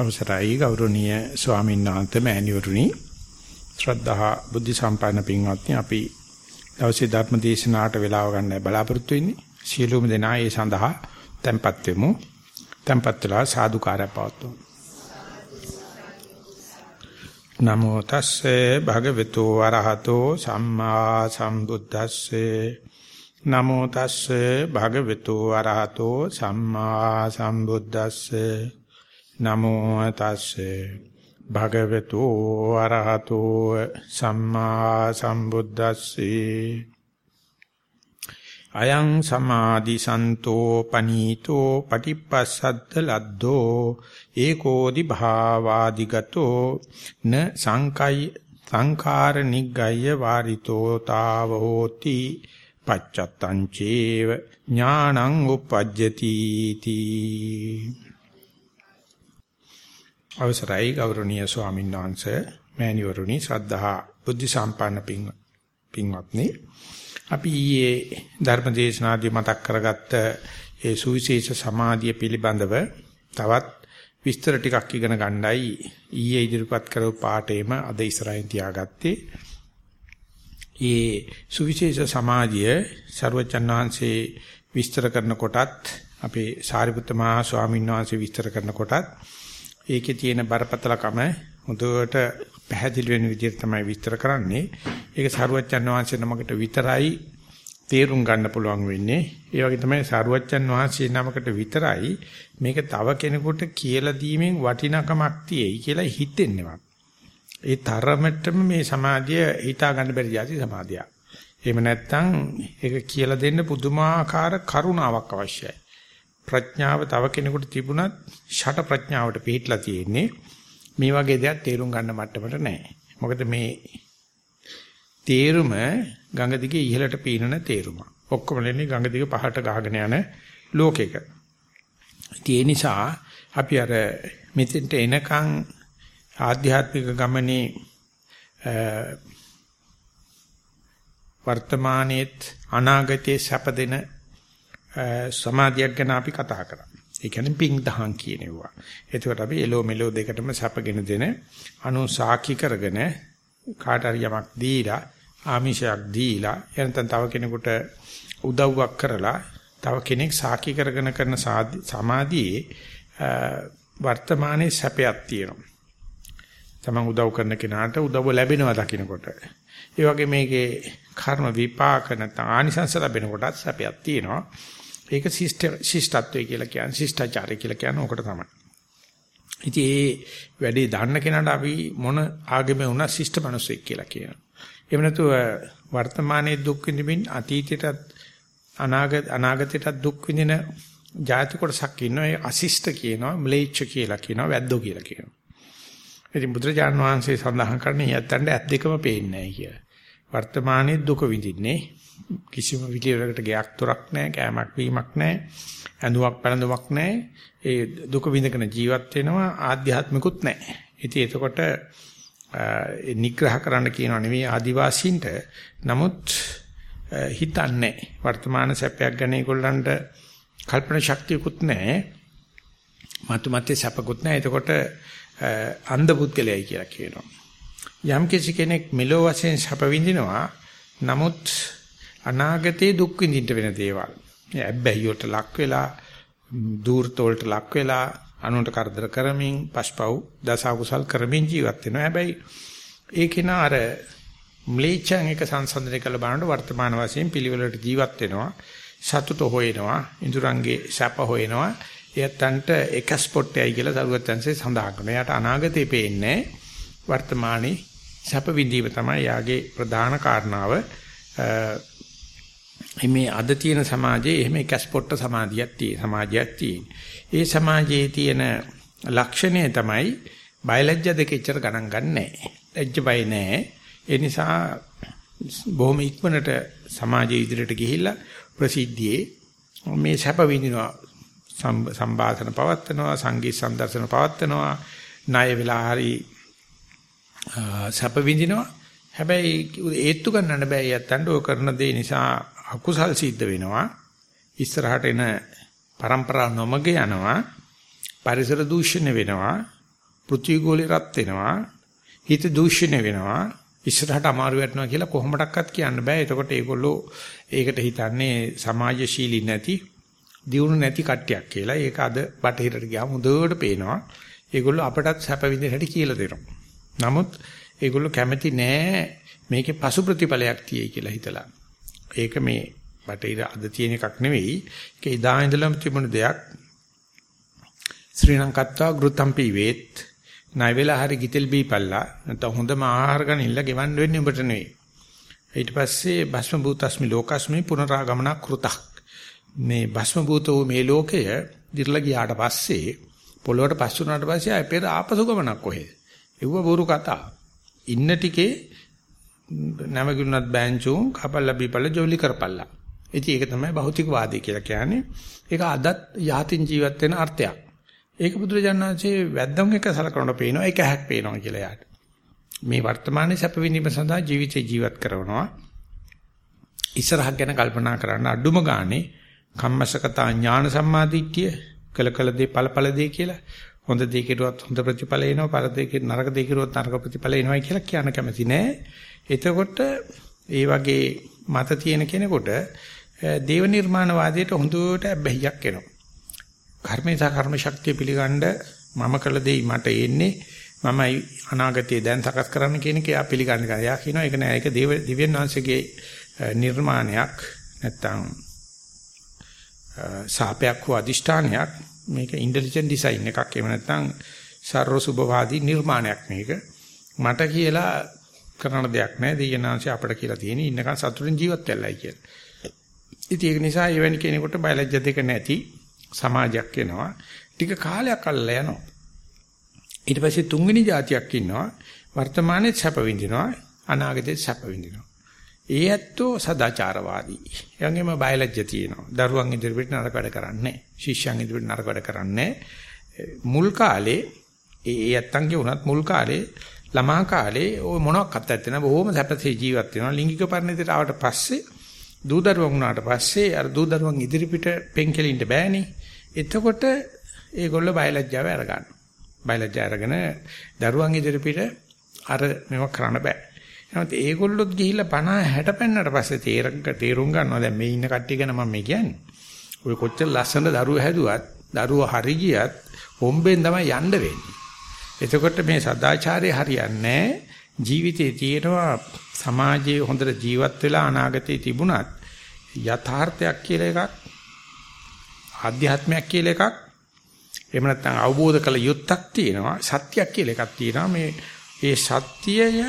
අවසරයි ගෞරවනීය ස්වාමීන් වහන්සේ මෑණිවරුනි. ශ්‍රද්ධා බුද්ධ සම්පන්න පින්වත්නි අපි දවසේ ධර්ම දේශනාවට වේලාව ගන්න බලාපොරොත්තු වෙන්නේ. සියලුම දෙනා ඒ සඳහා tempත් වෙමු. tempත් වෙලා සාදුකාරය පවත්වමු. නමෝ තස්සේ භගවතු වරහතෝ සම්මා සම්බුද්දස්සේ. නමෝ තස්සේ භගවතු වරහතෝ සම්මා සම්බුද්දස්සේ. නමෝ තස්සේ භගවතු අරහතෝ සම්මා සම්බුද්දස්සේ. අයං සමාධි සන්තෝ පනීතෝ පටිපස්සද්ද ලද්දෝ ඒකෝදි භාවාදිගතෝ න සංකයි සංඛාර නිග්ගය වාරිතෝ තාව හෝති පච්චත්තං චේව ඥානං උපජ්ජති තී. අවසරයි ගෞරවනීය ස්වාමීන් වහන්සේ මෑණිවරුනි ශ්‍රද්ධා බුද්ධ සම්පන්න පින්වත්නි අපි ඊයේ ධර්මදේශනාදී මතක් කරගත්ත ඒ සුවිශේෂ සමාධිය පිළිබඳව තවත් විස්තර ටිකක් ඉගෙන ගන්නයි ඊයේ ඉදිරිපත් කරපු පාඩේම අද ඉස්සරහින් තියාගත්තේ. ඒ සුවිශේෂ සමාධිය ਸਰවචන් වහන්සේ විස්තර කරන කොටත් අපේ සාරිපුත්ත මහා ස්වාමීන් වහන්සේ විස්තර කරන කොටත් ඒකේ තියෙන බරපතලකම හොඳට පැහැදිලි වෙන විදිහට තමයි විස්තර කරන්නේ. ඒක සරුවච්චන් වහන්සේ නමකට විතරයි තේරුම් ගන්න පුළුවන් වෙන්නේ. ඒ වගේ තමයි සරුවච්චන් වහන්සේ නමකට විතරයි මේක තව කෙනෙකුට කියලා දීමෙන් වටිනකමක් තියෙයි කියලා හිතෙන්නේවත්. ඒ තරමටම මේ සමාධිය හිතා ගන්න බැරි જાති සමාධියක්. එහෙම නැත්නම් ඒක කියලා දෙන්න පුදුමාකාර කරුණාවක් අවශ්‍යයි. ප්‍රඥාව තව කෙනෙකුට තිබුණත් ෂට ප්‍රඥාවට පිටලා තියෙන්නේ මේ වගේ දෙයක් තේරුම් ගන්න මට්ටමට නැහැ. මොකද මේ තේරුම ගඟ දිගේ ඉහළට පීනන තේරුම. ඔක්කොම ලෙන්නේ ගඟ දිගේ පහට ගහගෙන යන ලෝකෙක. ඒ නිසා අපි අර මෙතෙන්ට එනකන් ආධ්‍යාත්මික ගමනේ වර්තමානයේත් අනාගතයේ සැපදෙන සමාධියක් ගැන අපි කතා කරා. ඒ කියන්නේ පිං දහං කියනවා. එතකොට අපි එලෝ මෙලෝ දෙකටම සැපගෙන දෙන අනු සාක්ෂි කරගෙන කාට හරි යමක් දීලා ආමිෂයක් දීලා එනතන් තව කෙනෙකුට උදව්වක් කරලා තව කෙනෙක් සාක්ෂි කරගෙන කරන සමාධියේ වර්තමානයේ සැපයක් තියෙනවා. තමන් උදව් කරන කෙනාට උදව්ව ලැබෙනවා දකින්නකොට. ඒ වගේ මේකේ කර්ම විපාක නැත්නම් ආනිසංස ලැබෙනකොටත් සැපයක් තියෙනවා. ඒක ශිෂ්ට ශිෂ්ටත්වය කියලා කියන්නේ ශිෂ්ටාචාරය කියලා කියන්නේ ඕකට තමයි. ඉතින් ඒ වැඩේ දන්න කෙනාට අපි මොන ආගමේ වුණා ශිෂ්ට මිනිසෙක් කියලා කියනවා. එහෙම නැතුව වර්තමානයේ දුක් විඳින්න අතීතයටත් අනාගත අනාගතයටත් දුක් විඳින ಜಾති කොටසක් ඉන්නවා. ඒ අශිෂ්ට කියනවා, ම්ලේච්ඡ කියලා කියනවා, වැද්දෝ කියලා කියනවා. ඉතින් බුදුරජාන් වහන්සේ සඳහන් කරන්නේ යත්තන්ට ඇත් දෙකම පේන්නේ නැහැ කියලා. වර්තමානයේ දුක විඳින්නේ කිසිම විදියකට ගයක් තොරක් නැහැ, කෑමක් වීමක් නැහැ, ඇඳුමක් පැළඳුමක් නැහැ. ඒ දුක විඳගෙන ජීවත් වෙනවා ආධ්‍යාත්මිකුත් නැහැ. ඉතින් එතකොට ඒ නිග්‍රහ කරන්න කියනවා නෙවෙයි ආදිවාසීන්ට. නමුත් හිතන්නේ වර්තමාන සැපයක් ගැන ඒගොල්ලන්ට කල්පනා ශක්තියකුත් නැහැ. මතු මතේ සැපකුත් නැහැ. එතකොට අන්ධ පුද්ගලයයි කියලා කියනවා. යම් කිසි කෙනෙක් මෙලෝ වශයෙන් සැප විඳිනවා නමුත් අනාගතේ දුක් විඳින්න වෙන දේවල්. ඇබ්බැහි වලට ලක් වෙලා, දූර්ත වලට ලක් වෙලා, අනුන්ට කරදර කරමින්, පස්පව් දසකුසල් කරමින් ජීවත් වෙනවා. හැබැයි ඒකේන අර ම්ලේච්ඡන් එක සංසන්දනය කළ බලනකොට වර්තමාන වශයෙන් පිළිවෙලට ජීවත් වෙනවා. සතුට හොයනවා, ඉඳුරංගේ සැප හොයනවා. එයත්න්ට එක ස්පොට්ටයයි කියලා සරුවත්යන්සේ සඳහන් කරනවා. එයාට අනාගතේ පේන්නේ වර්තමානයේ සැප විඳීම තමයි යාගේ ප්‍රධාන කාරණාව. මේ අද තියෙන සමාජයේ එහෙම එක ස්පොට්ට සමාධියක් තියෙන සමාජයක් තියෙන. ඒ සමාජයේ තියෙන ලක්ෂණය තමයි බයලජ්‍ය දෙක ඉච්චර ගණන් ගන්නෑ. ලැජ්ජ බය නෑ. ඒ නිසා බොහොම ඉක්මනට සමාජයේ ඉදිරියට ගිහිල්ලා ප්‍රසිද්ධියේ මේ සැප විඳිනවා සම්භාෂණ පවත්වනවා සංගීත සම්දර්ශන පවත්වනවා ණය වෙලා හරි සැප විඳිනවා හැබැයි ඒත්තු ගන්නන්න බෑ යත්තන්ට ඔය කරන දේ නිසා අකුසල් සිද්ධ වෙනවා. ඉස්සරහට එන પરම්පරා නොමග යනවා. පරිසර දූෂණය වෙනවා. පෘථිවි ගෝලේ රත් වෙනවා. හිත දූෂණය වෙනවා. ඉස්සරහට අමාරු වෙනවා කියලා කොහොමඩක්වත් කියන්න බෑ. එතකොට ඒගොල්ලෝ ඒකට හිතන්නේ සමාජශීලී නැති, දියුණු නැති කට්ටියක් කියලා. ඒක අද බටහිරට ගියාම හොඳට පේනවා. ඒගොල්ලෝ අපටත් සැප විඳින හැටි කියලා දෙනවා. නමුත් ඒගොල්ලෝ කැමති නෑ මේකේ පසු ප්‍රතිඵලයක් තියෙයි කියලා හිතලා. ඒක මේ බටහිර අද තියෙන එකක් නෙවෙයි. ඒක ඉදා ඉඳලම තිබුණ දෙයක්. ශ්‍රී ලංකත්වා ගෘතම්පි වේත් ණය වෙලා හරි ගිතෙල් බීපල්ලා නැත්නම් හොඳම ආහාර ගන්නilla ගෙවන්න වෙන්නේ උඹට නෙවෙයි. ඊට පස්සේ භස්ම භූතස්මි ලෝකස්මි පුනරාගමන කෘතක්. මේ භස්ම භූත වූ මේ ලෝකය දිර්ලා ගියාට පස්සේ පොළොවට පස් වුණාට පස්සේ ආයෙ පෙර ආපසු ගමනක් කොහෙද? ඒව බොරු කතා. ඉන්න ටිකේ නැමගුණත් බෑන්චුන් කපල්ලා බීපල්ලා ජොලි කරපල්ලා. ඉතින් ඒක තමයි භෞතිකවාදී කියලා කියන්නේ. ඒක අදත් යහතින් ජීවත් වෙන අර්ථයක්. ඒක බුදුරජාණන්සේ වැද්දන් එක සලකනකොට පේනවා ඒක හැක් පේනවා කියලා යාට. මේ වර්තමානයේ සැප විඳීම සඳහා ජීවිතේ ජීවත් කරනවා. ඉස්සරහක් ගැන කල්පනා කරන්න අඩුම ගානේ කම්මසකතා ඥාන සම්මාදිට්ඨිය කළ කළ දේ ඵලඵල දේ කියලා හොඳ දේ කෙරුවත් හොඳ ප්‍රතිඵල එනවා පර දේ නරක දේ කෙරුවොත් නරක ප්‍රතිඵල එනවායි කියලා කියන්න කැමති නෑ. එතකොට ඒ වගේ මත තියෙන කෙනෙකුට දේව නිර්මාණවාදයට හොඳට බැහැයක් එනවා. කර්මේ සහ කර්ම ශක්තිය පිළිගන්න මම කළ දෙයි මට එන්නේ. මමයි අනාගතයේ දැන් සකස් කරන්න කියන එක එයා පිළිගන්න ගන්න. එයා කියනවා ඒක නෑ. ඒක දේව දිව්‍යන් වහන්සේගේ නිර්මාණයක් නැත්තම් සාපයක් හෝ අදිෂ්ඨානයක්. මේක ඉන්ටෙලිජන්ට් ඩිසයින් එකක්. එහෙම නැත්නම් සර්ව සුභවාදී නිර්මාණයක් මේක. මට කියලා කරන දෙයක් නෑ දෙයනාංශය අපිට කියලා තියෙන ඉන්නකන් සතුටින් ජීවත් වෙන්නයි කියලා. ඉතින් ඒක නිසා එවැනි කෙනෙකුට බයලජ්‍ය දෙක නැති සමාජයක් වෙනවා. ටික කාලයක් අල්ලලා යනවා. ඊට පස්සේ තුන්වෙනි જાතියක් ඉන්නවා. වර්තමානයේ සැප විඳිනවා අනාගතයේ සැප විඳිනවා. ඒ ඇත්තෝ සදාචාරවාදී. එයන්ගෙම බයලජ්‍ය තියෙනවා. දරුවන් ඉදිරියට නරක වැඩ කරන්නේ ශිෂ්‍යයන් ඉදිරියට නරක වැඩ කරන්නේ මුල් කාලේ ඒ ඇත්තන්ගේ උනත් මුල් කාලේ ළමා කාලේ ওই මොනක්වත් නැත්තේ නෑ බොහොම සැපසේ ජීවත් වෙනවා. ලිංගික පරිණතයට ආවට පස්සේ දූ දරුවන් වුණාට පස්සේ අර දූ දරුවන් ඉදිරිපිට පෙන්කෙලින්න බෑනේ. එතකොට ඒගොල්ලෝ බයලජ්‍යාව අරගන්නවා. බයලජ්‍යාව අරගෙන දරුවන් ඉදිරිපිට අර මේව කරන්න බෑ. නමුත් ඒගොල්ලොත් ගිහිල්ලා 50 60 පෙන්නට පස්සේ තේරංග තේරුම් ගන්නවා දැන් මේ ඉන්න කට්ටිය ගැන මම මේ කියන්නේ. ඔය කොච්චර ලස්සන දරුවෝ හැදුවත් දරුවෝ හරි ගියත් හොම්බෙන් තමයි යන්න වෙන්නේ. එතකොට මේ සදාචාරය හරියන්නේ ජීවිතේ තියෙනවා සමාජයේ හොඳට ජීවත් වෙලා අනාගතේ තිබුණත් යථාර්ථයක් කියලා එකක් ආධ්‍යාත්මයක් කියලා එකක් එහෙම නැත්නම් අවබෝධ කළ යුත්තක් තියෙනවා සත්‍යයක් කියලා එකක් තියෙනවා මේ ඒ සත්‍යය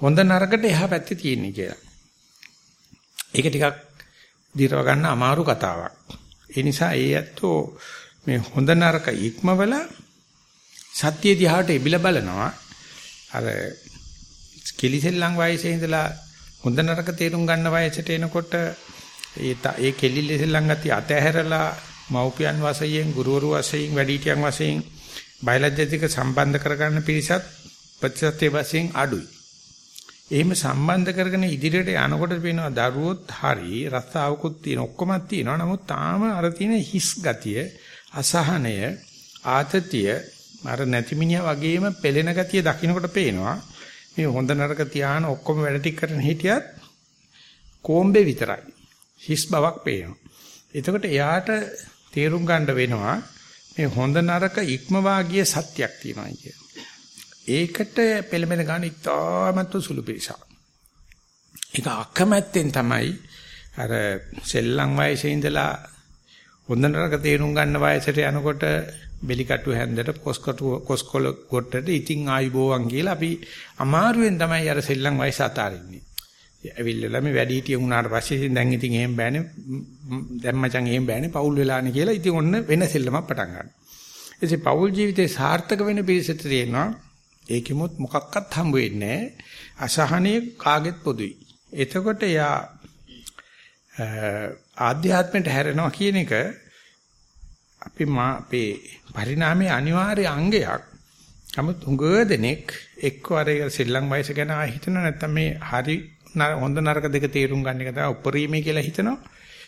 හොඳ නරකට එහා පැත්තේ තියෙන්නේ කියලා. ඒක ටිකක් දිරව ගන්න අමාරු කතාවක්. ඒ නිසා ඒ ඇත්තෝ මේ හොඳ නරක ඉක්මවල සත්‍ය දිහාට එබිලා බලනවා. අර කෙලිසෙල්ලම් වයසේ ඉඳලා හොඳ නරක තේරුම් ගන්න වයසට එනකොට ඒ ඒ කෙලිසෙල්ලම් ගතිය අතහැරලා මව්පියන් වශයෙන් ගුරුවරු වශයෙන් වැඩිහිටියන් වශයෙන් බයලජ්‍යතික සම්බන්ධ කරගන්න පිරිසත් ප්‍රතිශතයේ වශයෙන් අඩුයි. එහෙම සම්බන්ධ කරගෙන ඉදිරියට යනකොට පේනවා දරුවොත් හරි රස්සාවකුත් තියෙන ඔක්කොමත් තියෙනවා නමුත් තාම අර තියෙන හිස් ගතිය අසහනය ආතතිය අර නැතිමිනියා වගේම පෙළෙන ගතිය දකින්නකොට පේනවා. මේ හොඳ නරක තියාන ඔක්කොම වැඩ ටික කරන හිටියත් කොම්බේ විතරයි. හිස් බවක් පේනවා. එතකොට එයාට තේරුම් ගන්න වෙනවා මේ හොඳ නරක ඉක්මවා ගිය සත්‍යක් තියෙනවා කියන්නේ ඒකට පෙළඹෙන ගාන ඉතාමත් සුළු පිරිසක්. ඒක අකමැත්තෙන් තමයි අර සෙල්ලම් වයසේ ඉඳලා හොඳ නරක තේරුම් ගන්න වයසට යනකොට බෙලිකටු හැන්දට කොස්කටු කොස්කොල කොට්ටට ඉතින් ආයිබෝවන් කියලා අපි අමාරුවෙන් තමයි අර සෙල්ලම් වයස අතාරින්නේ. ඇවිල්ලා මේ වැඩි හිටිය වුණාට පස්සේ ඉතින් දැන් ඉතින් එහෙම බෑනේ දැන් මචං එහෙම බෑනේ පවුල් වෙලානේ කියලා ඉතින් ඔන්න වෙන සෙල්ලමක් පටන් ගන්නවා. එසේ පවුල් ජීවිතේ සාර්ථක වෙන පිරිසට තියෙනවා ඒකෙමුත් මොකක්වත් හම්බ වෙන්නේ අසහනයේ කාගෙත් පොදුයි. එතකොට යා ආධ්‍යාත්මයට හැරෙනවා කියන එක අපි මා අපේ පරිණාමයේ අනිවාර්ය අංගයක්. නමුත් උඟ දෙනෙක් එක්වර සෙල්ලම් වයස ගැන හිතන නැත්නම් මේ හරි හොඳ නරක දෙක තේරුම් ගන්න එක තමයි උපරිමයි කියලා හිතනවා.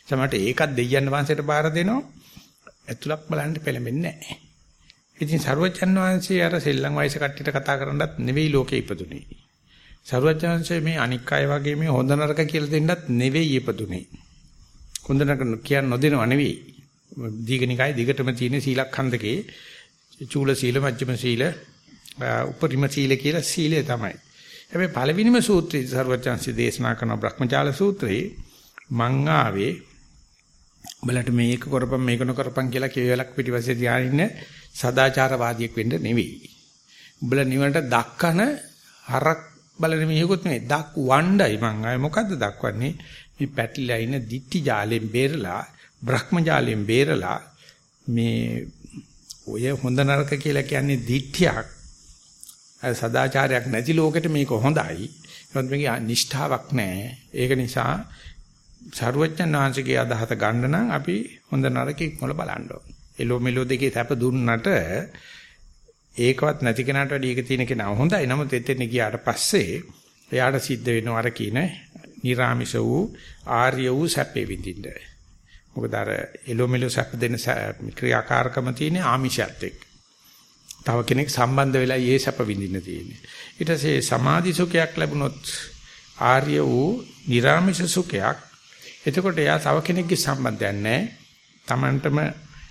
සමහරට ඒකත් දෙයයන් වහන්සේට බාර දෙනවා. ඇතුළක් බලන්න පෙළඹෙන්නේ නැහැ. ඉතින් සරුවචන් වහන්සේ අර සෙල්ලම් වයස කට්ටියට කතා කරන්නත් නෙවෙයි ලෝකේ ඉපදුනේ. සරුවචන්සේ මේ අනික් අය වගේ මේ හොඳ නරක කියලා දෙන්නත් නෙවෙයි ඉපදුනේ. හොඳ නරක කියන්න නොදෙනව නෙවෙයි. දීගනිකායේ දිගටම තියෙන සීලඛණ්ඩකේ චූල සීල මජ්ක්‍ධිම සීල උපරිම සීල කියලා සීලය තමයි. හැබැයි පළවෙනිම සූත්‍රයේ සරුවචන්සේ දේශනා කරන බ්‍රහ්මජාල සූත්‍රයේ මං ආවේ උඹලට මේක කරපම් මේක නොකරපම් කියලා කියවලක් පිටිපස්සේ තියාගෙන ඉන්න සදාචාරවාදියෙක් වෙන්න නෙවෙයි. උඹලා නිවනට දක්කන හරක් බලන මිනිහෙකුත් නෙවෙයි. දක් වණ්ඩයි මං ආයේ මොකද්ද දක්වන්නේ? මේ පැටලිලා ඉන්න දික්ටි ජාලෙන් බේරලා, බ්‍රහ්ම ජාලෙන් බේරලා මේ ඔය හොඳ නරක කියලා කියන්නේ දික්තියක්. සදාචාරයක් නැති ලෝකෙට මේක හොඳයි. ඒවත් මේකේ නිෂ්ඨාවක් නැහැ. ඒක නිසා සරුවච්චන් වහන්සේගේ අදහස ගන්න නම් අපි හොඳ නරක ඉක්මවල බලන්න ඕන. එලෝ මෙලෝ දෙකේ තැප දුන්නට ඒකවත් නැති කෙනාට වැඩි එක තියෙන කෙනා හොඳයි. නමුත් එතෙන් ගියාට පස්සේ එයාට සිද්ධ වෙනවා අර කියන නිර්ාමිෂ වූ ආර්ය වූ සැපේ විඳින්න. මොකද අර එලෝ මෙලෝ සැප දෙන ක්‍රියාකාරකම තියෙන ආමිෂයත් එක්ක. තව කෙනෙක් සම්බන්ධ වෙලා ඒ සැප විඳින්න තියෙන්නේ. ඊට පස්සේ සමාධි සුඛයක් ලැබුණොත් ආර්ය වූ නිර්ාමිෂ සුඛයක් එතකොට එයා තව කෙනෙක්ගේ සම්බන්ධයක් නැහැ. Tamanටම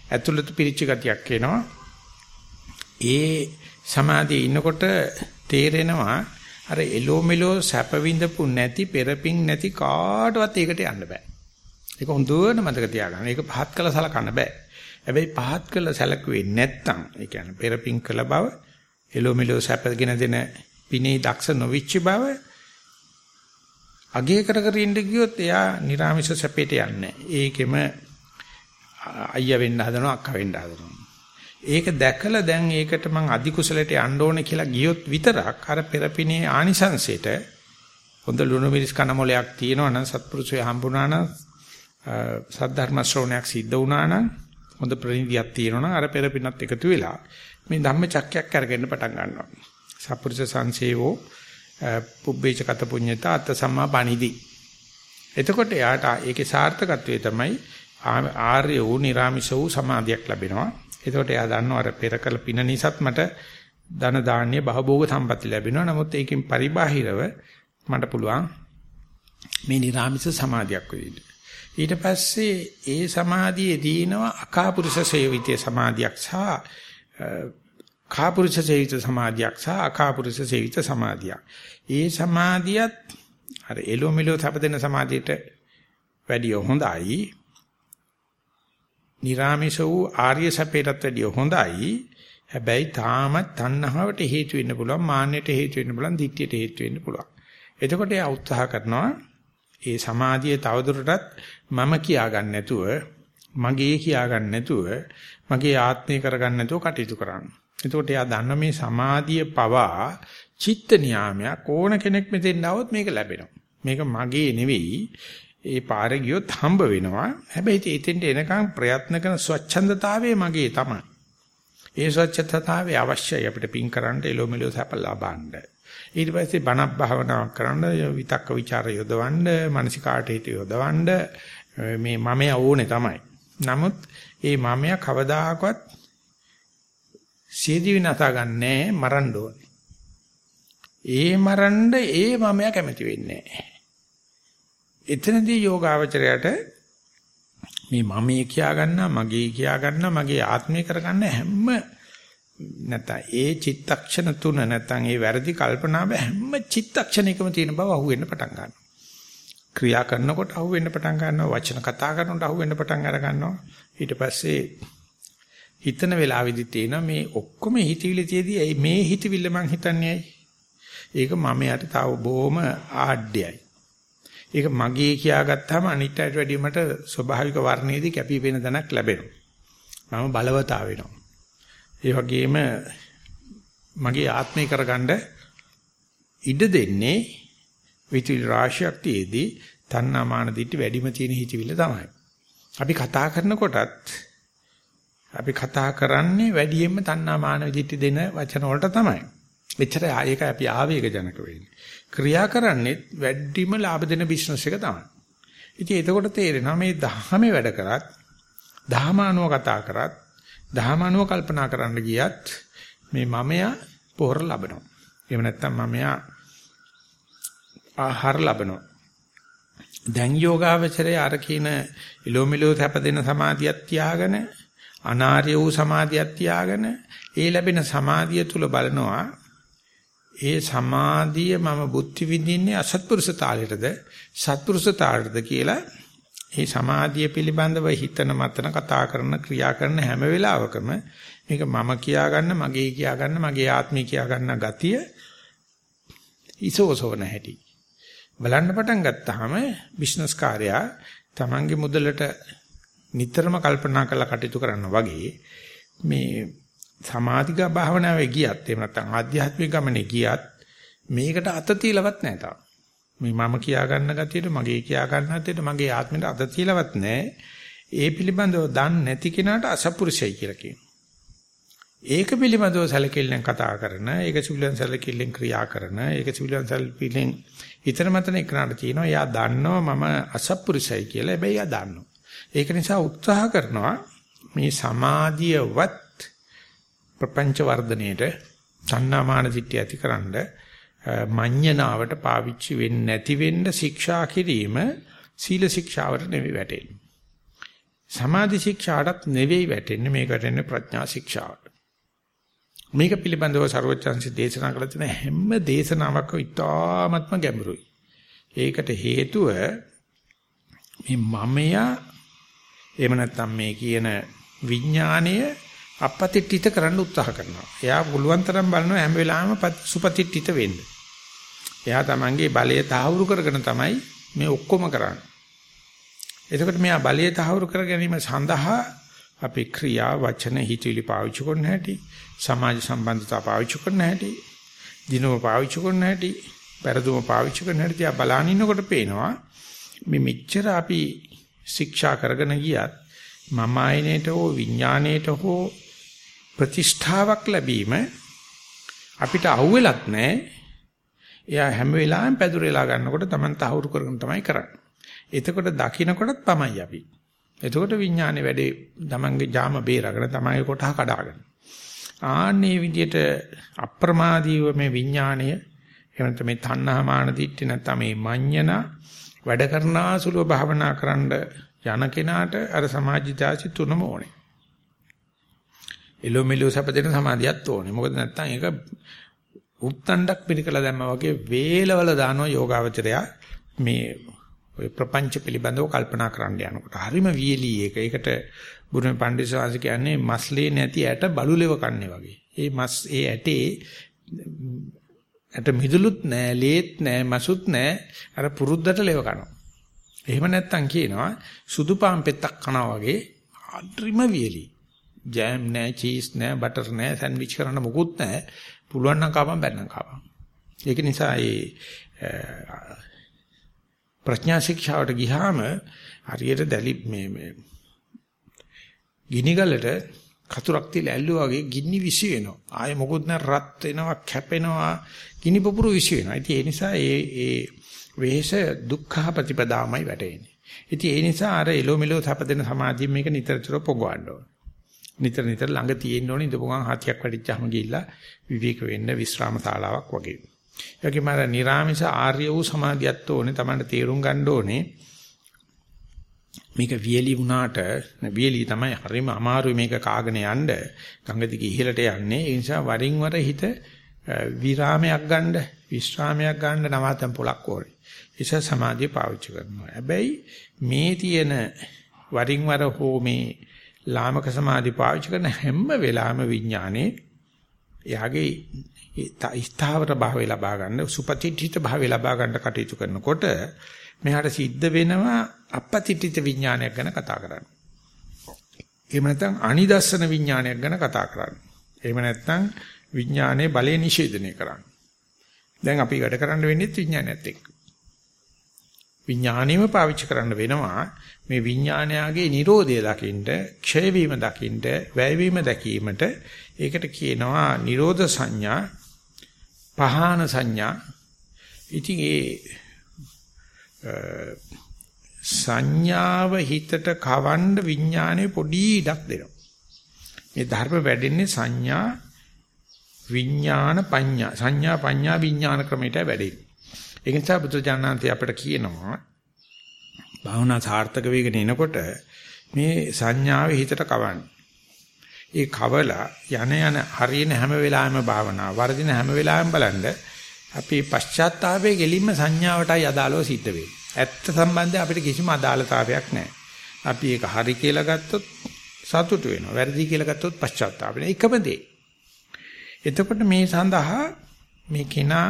ඇතුළත පිරිච්ච ගතියක් එනවා. ඒ සමාධියේ ඉන්නකොට තේරෙනවා අර එලෝ මෙලෝ සැප විඳපු නැති පෙරපින් නැති කාටවත් ඒකට යන්න බෑ. ඒක හොඳට මතක තියාගන්න. ඒක පහත් කළ සලකන්න බෑ. හැබැයි පහත් කළ සැලකුවේ නැත්තම් ඒ කියන්නේ පෙරපින් කළ බව එලෝ මෙලෝ සැපගෙන දෙන පිනේ දක්ෂ නොවිච්ච බව අගේ කර කර ඉඳ ගියොත් එයා නිර්ාමිෂ සැපේට යන්නේ. ඒකෙම අයියා වෙන්න හදනවා අක්කා වෙන්න හදනවා. ඒක දැකලා දැන් ඒකට මං අධි කුසලයට යන්න ඕනේ කියලා ගියොත් විතරක් අර පෙරපිනේ ආනිසංසෙට හොඳ ලුණු මිරිස් කන මොලයක් තියෙනවා නම් සත්පුරුෂය හම්බුණා නම් සද්ධර්ම ශ්‍රවණයක් සිද්ධ වුණා නම් හොඳ ප්‍රතිනිධියක් තියෙනවා නම් අර පෙරපිනත් එකතු වෙලා මේ ධම්ම චක්කයක් අරගෙන පටන් ගන්නවා. සත්පුරුෂ සංසේවෝ පුබ්බේච කත පුඤ්ඤතා අත්ත සම්මා පණිදි. එතකොට යාට ඒකේ සාර්ථකත්වය තමයි ආර්ය වූ නිර්ාමිෂ වූ සමාධියක් ලැබෙනවා. එතකොට එයා දන්නවා අර පෙර කළ පින නිසාත් මට ධන දාන්නේ බහභෝග සම්පatti ලැබෙනවා. නමුත් ඒකෙන් පරිබාහිරව මට පුළුවන් මේ නිර්ාමිෂ සමාධියක් වෙන්න. ඊට පස්සේ ඒ සමාධියේ දිනව අකාපුරුෂ සේවිතේ සමාධියක් සහ කාපුරුෂ සේවිත සමාධියක් සහ අකාපුරුෂ සේවිත සමාධියක්. ඒ සමාධියත් අර එලොමෙලෝ තපදෙන සමාධියට වැඩිය හොඳයි. නිරාමිෂ වූ ආර්ය සපේටත් වැඩිය හොඳයි. හැබැයි තාමත් තණ්හාවට හේතු වෙන්න පුළුවන්, මාන්නයට හේතු වෙන්න පුළුවන්, ditthියට හේතු වෙන්න පුළුවන්. එතකොට එයා උත්සාහ කරනවා ඒ සමාධිය තවදුරටත් මම කියා ගන්න නැතුව, මගේ කියා ගන්න නැතුව, මගේ ආත්මය කරගන්න නැතුව කටයුතු කරන්න. එතකොට එයා දන්න මේ සමාධිය පවා චිත්ත නියාමයක් ඕන කෙනෙක් මෙතෙන් આવොත් මේක ලැබෙනවා. මේක මගේ නෙවෙයි. ඒ පාරේ ගියොත් හම්බ වෙනවා. හැබැයි එතෙන්ට එනකන් ප්‍රයත්න කරන ස්වච්ඡන්දතාවය මගේ තමයි. ඒ ස්වච්ඡතාවය අවශ්‍යයි අපිට පින් කරන්න එලොමෙලෝ සැප ලබන්න. ඊට පස්සේ බණක් භාවනාවක් කරන්න විතක්ක ਵਿਚාර යොදවන්න, මානසිකාට හිත යොදවන්න මේ මමයා ඕනේ තමයි. නමුත් ඒ මමයා කවදාකවත් සියදි විනාසා ගන්නෑ මරන්න ඕනේ. ඒ මරන්න ඒ මමයා කැමති වෙන්නේ නැහැ. එතනදී යෝගාවචරයට මේ මමයේ කියා ගන්නා මගේ කියා ගන්නා මගේ ආත්මය කරගන්න හැම නැත්නම් ඒ චිත්තක්ෂණ තුන නැත්නම් ඒ වැරදි කල්පනාව හැම චිත්තක්ෂණයකම තියෙන බව අහුවෙන්න පටන් ගන්නවා. ක්‍රියා කරනකොට අහුවෙන්න පටන් ගන්නවා වචන කතා කරනකොට අහුවෙන්න පටන් අර ගන්නවා. ඊට පස්සේ හිතන වෙලාවෙදි තේනවා මේ ඔක්කොම හිතවිලි තියදී මේ හිතවිල්ල මං හිතන්නේ ඇයි? ඒක මම යට තව බොහොම ආඩ්‍යයි. ඒක මගේ කියාගත්තාම අනිත් අයට වැඩිය මට ස්වභාවික වර්ණයේදී කැපී පෙනෙන දණක් ලැබෙනවා. මම බලවතා වෙනවා. ඒ වගේම මගේ ආත්මය කරගන්න ඉඩ දෙන්නේ විචිල් රාශියක් තියේදී තණ්හාමාන දිටි වැඩිම තියෙන හිතවිල්ල තමයි. අපි කතා කරනකොටත් අපි කතා කරන්නේ වැඩියෙන්ම තණ්හාමාන දිටි දෙන වචන වලට තමයි. මෙච්චර ඒක අපි ආවේග ජනක වෙන්නේ. ක්‍රියා කරන්නේ වැඩිම ලාභ දෙන බිස්නස් එක තමයි. ඉතින් එතකොට තේරෙනවා මේ දහමේ වැඩ කරත් දහමානුව කතා කරත් දහම අනුව කල්පනා කරන්න ගියත් මේ මමයා පොහොර ලබනවා. එහෙම නැත්නම් මමයා ආහාර ලබනවා. දැන් යෝගාවචරයේ අර කියන ඉලෝමිලෝ තැපදෙන සමාධියක් තියාගෙන අනාර්ය වූ සමාධියක් තියාගෙන ඒ ලැබෙන සමාධිය තුල බලනවා ඒ සමාධිය මම බුද්ධි විඳින්නේ අසත්පුරුෂ තාලෙටද සත්පුරුෂ තාලෙටද කියලා ඒ සමාධිය පිළිබඳව හිතන මතන කතා කරන ක්‍රියා කරන හැම වෙලාවකම මේක මම කියා ගන්න මගේ කියා ගන්න මගේ ආත්මය කියා ගන්න ගතිය ඉසෝසෝන හැටි බලන්න පටන් ගත්තාම බිස්නස් කාර්යයා Tamange මුදලට නිතරම කල්පනා කරලා කටයුතු කරන්න වගේ මේ සමාධික භාවනාවේ ගියත් එහෙම නැත්නම් ආධ්‍යාත්මික ගමනේ ගියත් මේකට අත තියලවත් නැහැ තාම. මේ මම කියා ගන්න ගතියට මගේ කියා ගන්න ගතියට මගේ ආත්මෙට අත තියලවත් නැහැ. ඒ පිළිබඳව දන්නේ නැති කෙනාට අසපුරුෂයි කියලා කියනවා. ඒක පිළිබඳව සැලකිල්ලෙන් කතා කරන, ඒක සිවිලෙන් සැලකිල්ලෙන් ක්‍රියා කරන, ඒක සිවිලෙන් සැලකිල්ලෙන් ඊතර මතන එකනට තියෙනවා. එයා දන්නවා මම අසපුරුෂයි කියලා. හැබැයි එයා දන්නවා. ඒක නිසා උත්සාහ කරනවා මේ සමාධියවත් ප්‍රපංච වර්ධනයේට සන්නාමාන සිට්ඨිය ඇතිකරනද මඤ්ඤණාවට පාවිච්චි වෙන්නේ නැති වෙන්න ශික්ෂා කිරීම සීල ශික්ෂාවට නෙවෙයි වැටෙන්නේ. සමාධි ශික්ෂාටත් නෙවෙයි වැටෙන්නේ මේක වැටෙන්නේ ප්‍රඥා ශික්ෂාවට. මේක පිළිබඳව ਸਰවචන්සි දේශනා කළ තියෙන හැම දේශනාවක්ම ඉතාමත්ම ගැඹුරුයි. ඒකට හේතුව මේ මමයා එහෙම නැත්නම් මේ කියන විඥාණය අපපතිට්ඨිත කරන්න උත්සාහ කරනවා. එයා පුළුවන් තරම් බලනවා හැම වෙලාවෙම සුපතිට්ඨිත වෙන්න. එයා තමන්ගේ බලය තහවුරු කරගෙන තමයි මේ ඔක්කොම කරන්නේ. එතකොට මෙයා බලය තහවුරු කර ගැනීම සඳහා අපි ක්‍රියා වචන හිතවිලි පාවිච්චි කරන හැටි, සමාජ සම්බන්ධතා පාවිච්චි කරන හැටි, දිනව පාවිච්චි කරන හැටි, පෙරදුම පාවිච්චි කරන හැටි ආ බලන ඉන්නකොට පේනවා මේ මෙච්චර අපි ශික්ෂා කරගෙන ගියත් මම ආයනේට හෝ විඥාණයට හෝ ප්‍රතිෂ්ඨාවක් ලැබීම අපිට අහුවෙලත් නැහැ. එයා හැම වෙලාවෙම පැදුරෙලා ගන්නකොට Taman තහවුරු කරගෙන තමයි කරන්නේ. එතකොට දකින්නකොටත් තමයි අපි. එතකොට විඥානේ වැඩේ Tamanගේ ජාම බේරගෙන තමයි කොටහ කඩාගෙන. ආන්නේ විදිහට අප්‍රමාදීව මේ විඥාණය එහෙම නැත්නම් මේ තණ්හා මාන දිට්ඨි නැත්නම් මේ මඤ්ඤණ වැඩ කරනාසුලව භාවනා කරන්න යන කෙනාට අර සමාජිතාසි තුනම ඕනේ. එලොමෙලෝ සැපදෙන සමාධියක් ඕනේ. මොකද නැත්තම් ඒක උත්තණ්ඩක් පිළිකලා දැම්මා වගේ වේලවල දානවා යෝගාවචරයා මේ ඔය ප්‍රපංච පිළිබඳව කල්පනා කරන්න යනකොට. හරිම වියලී ඒක. ඒකට බුදුම පඬිස්සවාස කියන්නේ මස්ලේ නැති ඇට බලුලෙව කන්නේ වගේ. ඒ මස් ඒ ඇටේ ඇට මිදුලුත් නෑ, ලේත් නෑ, මසුත් නෑ. අර පුරුද්දට ලෙව කනවා. එහෙම නැත්තම් කියනවා සුදු පාන් පෙත්තක් කනවා වගේ හරිම වියලී. ජෑම් නෑ, චීස් නෑ, බටර් නෑ, සෑන්ඩ්විච් කරන්න මොකුත් නෑ. පුළුවන් නම් කපන් බැන්නම් කපන්. ඒක නිසා ඒ ප්‍රඥා ශික්ෂාවට ගියාම හරියට දැලි මේ මේ ගිනිගලට කතුරක් තියලා ඇල්ලුවා වගේ ගිනි විසි වෙනවා. ආයේ මොකුත් නැ රත් වෙනවා, කැපෙනවා, ගිනි පුපුරු විසි වෙනවා. ඉතින් ඒ නිසා ඒ ඒ වෙහෙස දුක්ඛ ප්‍රතිපදාමයි වැටෙන්නේ. ඉතින් ඒ නිසා අර එලෝමෙලෝ තපදෙන සමාධිය මේක නිතරතර පොගවන්න ඕන. නිතර නිතර ළඟ තියෙන්න ඕනේ. ඉඳපුවාන් හතියක් වැඩිච්චාම ගිහිල්ලා විවේක වෙන්න විශ්‍රාම ශාලාවක් වගේ. ඒකේ මාර නිර්ාමිෂ ආර්ය වූ සමාධියත් ඕනේ. Tamanට තේරුම් ගන්න ඕනේ. මේක වියලි වුණාට වියලි තමයි හරිම අමාරුයි මේක කාගෙන යන්න. ගඟ දිගේ ඉහළට යන්නේ. ඒ නිසා වරින් වර හිත විරාමයක් ගන්න විශ්‍රාමයක් ගන්න නවතම් පොලක් ඕනේ. ඒස සමාධිය පාවිච්චි කරනවා. හැබැයි මේ තියෙන වරින් වර හෝ මේ ලාමක සමාධි පාවිච්චි කරන හැම වෙලාවෙම විඥානේ එයාගේ ස්ථාවර භාවය ලබා ගන්න සුපතිඨිත භාවය ලබා ගන්න කටයුතු කරනකොට මෙහාට සිද්ධ වෙනවා අපපතිඨිත විඥානයක් ගැන කතා කරන්න. එහෙම නැත්නම් අනිදස්සන විඥානයක් ගැන කතා කරන්න. එහෙම නැත්නම් විඥානයේ බලය නිෂේධනය කරන්න. දැන් අපි වැඩ කරන්න වෙන්නේ විඥානයත් එක්ක. විඥාණයම පාවිච්චි කරන්න වෙනවා මේ විඥානයාගේ Nirodha දකින්න, ක්ෂය වීම දකින්න, වැය වීම දැකීමට ඒකට කියනවා Nirodha සංඥා, පහාන සංඥා. ඉතින් ඒ සංඥාව හිතට කවන්න විඥානයේ පොඩි ඉඩක් දෙනවා. මේ ධර්ම වැඩෙන්නේ සංඥා විඥාන පඤ්ඤා සංඥා පඤ්ඤා විඥාන ක්‍රමයට වැඩෙන්නේ. ඒ නිසා බුදුජානනාන්තය අපිට කියනවා භාවනා සාර්ථක වෙගෙන එනකොට මේ සංඥාවේ හිතට කවන්න. ඒ කවලා යන යන හරියන හැම වෙලාවෙම භාවනා වර්ධින හැම වෙලාවෙම බලන්න අපි පශ්චාත්තාපයේ ගෙලින්ම සංඥාවටයි අදාළව සිද්ධ වෙන්නේ. ඇත්ත සම්බන්ධයෙන් අපිට කිසිම අදාළතාවයක් නැහැ. අපි ඒක හරි කියලා ගත්තොත් සතුටු වෙනවා. වැරදි කියලා ගත්තොත් පශ්චාත්තාප වෙනවා. එකම දේ. එතකොට මේ සඳහා මේ කෙනා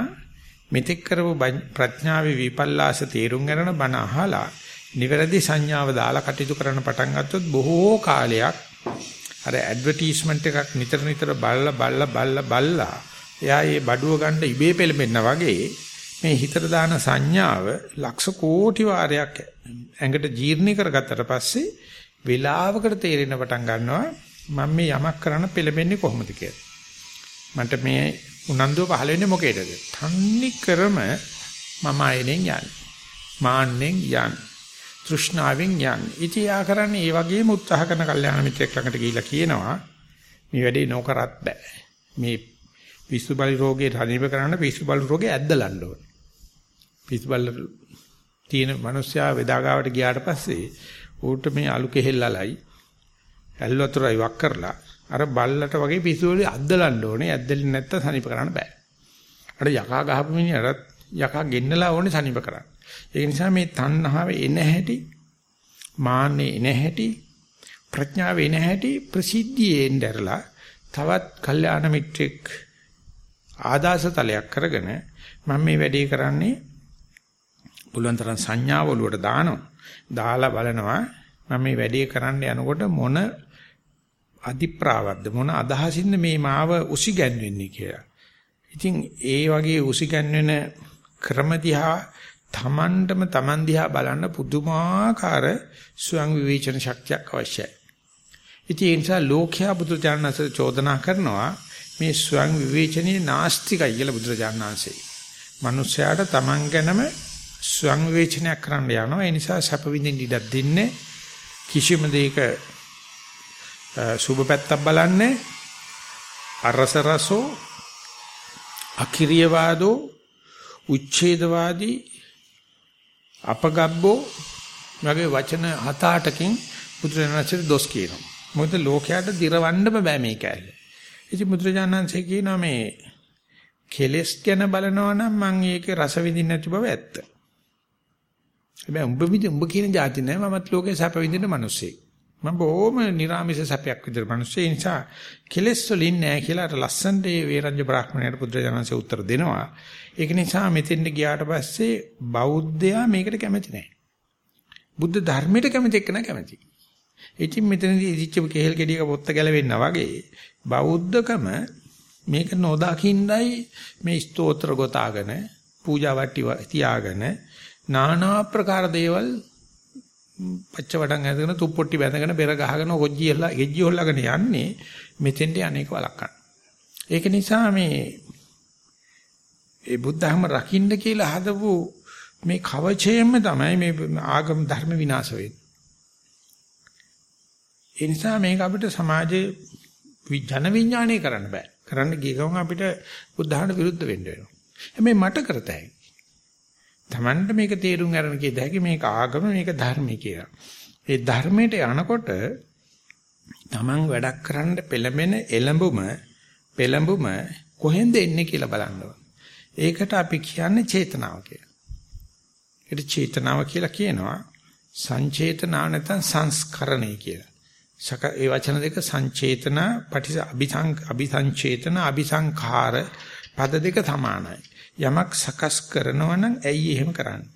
මෙතෙක් කරපු ප්‍රඥාවේ විපල්ලාස තේරුම් ගන්න බණ අහලා නිවැරදි සංඥාව දාලා කටයුතු කරන්න පටන් ගත්තොත් බොහෝ කාලයක් අර ඇඩ්වර්ටයිස්මන්ට් එකක් නිතර නිතර බලලා බලලා බලලා බලලා එයා මේ බඩුව ගන්න ඉබේ පෙළඹෙන්න වගේ මේ හිතට දාන සංඥාව ලක්ෂ කෝටි වාරයක් ඇඟට ජීර්ණී කරගත්තට පස්සේ වේලාවකට තේරෙන පටන් ගන්නවා මම මේ යමක් කරන්න පෙළඹෙන්නේ කොහොමද කියලා. මන්ට මේ උනන්දුව පහළ වෙන්නේ මොකේදද? තන්නේ කරම මම අයනෙන් යන්නේ. මාන්නෙන් යන්නේ. තෘෂ්ණාවෙන් යන්නේ. ඉතින් යා කරන්නේ ඒ වගේම උත්සාහ කරන කල්යාණ මිත්‍රෙක් ළඟට ගිහිල්ලා කියනවා මේ වැඩේ නොකරත් බෑ. මේ පිස්සු බලි රෝගේ තනියම කරන්න පිස්සු බලි රෝගේ ඇද්දලන්න ඕනේ. පිස්සු බල තියෙන මිනිස්සයා වෙදාගාවට ගියාට පස්සේ ඌට මේ අලු කෙහෙල්ලලයි ඇල් වතුරයි වක් කරලා අර බල්ලට වගේ පිස්සු වල අද්දලන්න ඕනේ. ඇද්දලින් නැත්තම් සනීප කරන්න බෑ. අර යකා ගහපු මිනිහට යකා ගෙන්නලා ඕනේ සනීප කරන්න. ඒ නිසා මේ තණ්හාව එන හැටි, මාන්නේ එන හැටි, ප්‍රඥාව එන හැටි ප්‍රසිද්ධියෙන් දැරලා තවත් කල්යාණ මිත්‍රෙක් ආදාසතලයක් කරගෙන මම මේ වැඩේ කරන්නේ පුළුවන් තරම් සංඥාව වලට දානවා. දාලා බලනවා මම මේ වැඩේ කරන්න යනකොට මොන අධිප්‍රාවද්ද මොන අදහසින්ද මේ මාව උසිගැන්වෙන්නේ කියලා. ඉතින් ඒ වගේ උසිගැන්වෙන ක්‍රම දිහා තමන්ටම තමන් දිහා බලන්න පුදුමාකාර ස්වයං විවේචන ශක්තියක් අවශ්‍යයි. ඉතින් ඒ නිසා ලෝක්‍යා බුදුචානන්සේ චෝදනා කරනවා මේ ස්වයං විවේචනයේ නාස්තිකයි කියලා බුදුරජාණන්සේ. මිනිස්යාට තමන් ගැනම ස්වයං විවේචනයක් කරන්න යනවා. ඒ නිසා සැප විඳින්න ඉඩක් දෙන්නේ කිසිම දෙයක සුබ පැත්තක් බලන්නේ අරස රසෝ අකිරියවාදෝ උච්ඡේදවාදී අපගබ්බෝ වගේ වචන හත අටකින් බුදුරජාණන්සේ දොස් කියනවා. මොකද ලෝකයට දිරවන්න බෑ මේ කැලේ. ඉතින් බුදුරජාණන්සේ කියනවා මේ කෙලස් ගැන බලනවා නම් මම ඒකේ රස විඳින්න නැති බව ඇත්ත. හැබැයි උඹ විදි උඹ කියන જાති නෑ මමත් ලෝකේ සැප විඳින්න මිනිස්සෙක්. මම බොහොම නිර්ාමිෂ සැපයක් විතර මිනිස්සෙ නිසා කෙලස් වලින් නෑ කියලා අර ලස්සනට ඒ වේරංජ බ්‍රාහ්මණයට බුදුරජාණන්සේ උත්තර දෙනවා. ඒක නිසා මෙතෙන්ට ගියාට පස්සේ බෞද්ධයා මේකට කැමති නෑ. බුද්ධ ධර්මයට කැමති එක්ක නෑ කැමති. ඉතින් මෙතනදී ඉදිච්ච කෙහෙල් ගෙඩියක පොත්ත ගැලවෙන්න වගේ බෞද්ධකම මේක නොදකින්නයි මේ ස්තෝත්‍ර ගොතාගෙන පූජා වට්ටි තියාගෙන নানা ආකාර දේවල් පච්ච වඩන් ඇදගෙන තුප්පොට්ටි බැඳගෙන බෙර ගහගෙන ගොජ්ජියලා ගෙජ්ජි හොල්ලාගෙන යන්නේ මෙතෙන්ට අනේක වලක්වන්න. ඒක නිසා මේ ඒ බුද්ධහම රකින්න කියලා හදපු මේ කවචයෙන්ම තමයි මේ ආගම ධර්ම විනාශ වෙන්නේ. ඒ නිසා මේක අපිට සමාජයේ ජන විඥාණය කරන්න බෑ. කරන්න ගිය ගමන් අපිට බුද්ධහමට විරුද්ධ වෙන්න වෙනවා. හැබැයි මට කරතයි. Tamanට මේක තේරුම් ගන්න කියද හැකි මේක ආගම මේක ධර්මය කියලා. ඒ ධර්මයට යනකොට Taman වැඩක් කරන්න පෙළඹෙන එළඹුම පෙළඹුම කොහෙන්ද එන්නේ කියලා බලන්න ඒකට අපි කියන්නේ චේතනාව කියලා. ඒකට චේතනාව කියලා කියනවා සංචේතනාව නැත්නම් සංස්කරණය කියලා. සක ඒ වචන දෙක සංචේතන පටිස අபிසං අபிසංචේතන අபிසංඛාර පද දෙක සමානයි. යමක් සකස් කරනවා නම් ඇයි එහෙම කරන්නේ?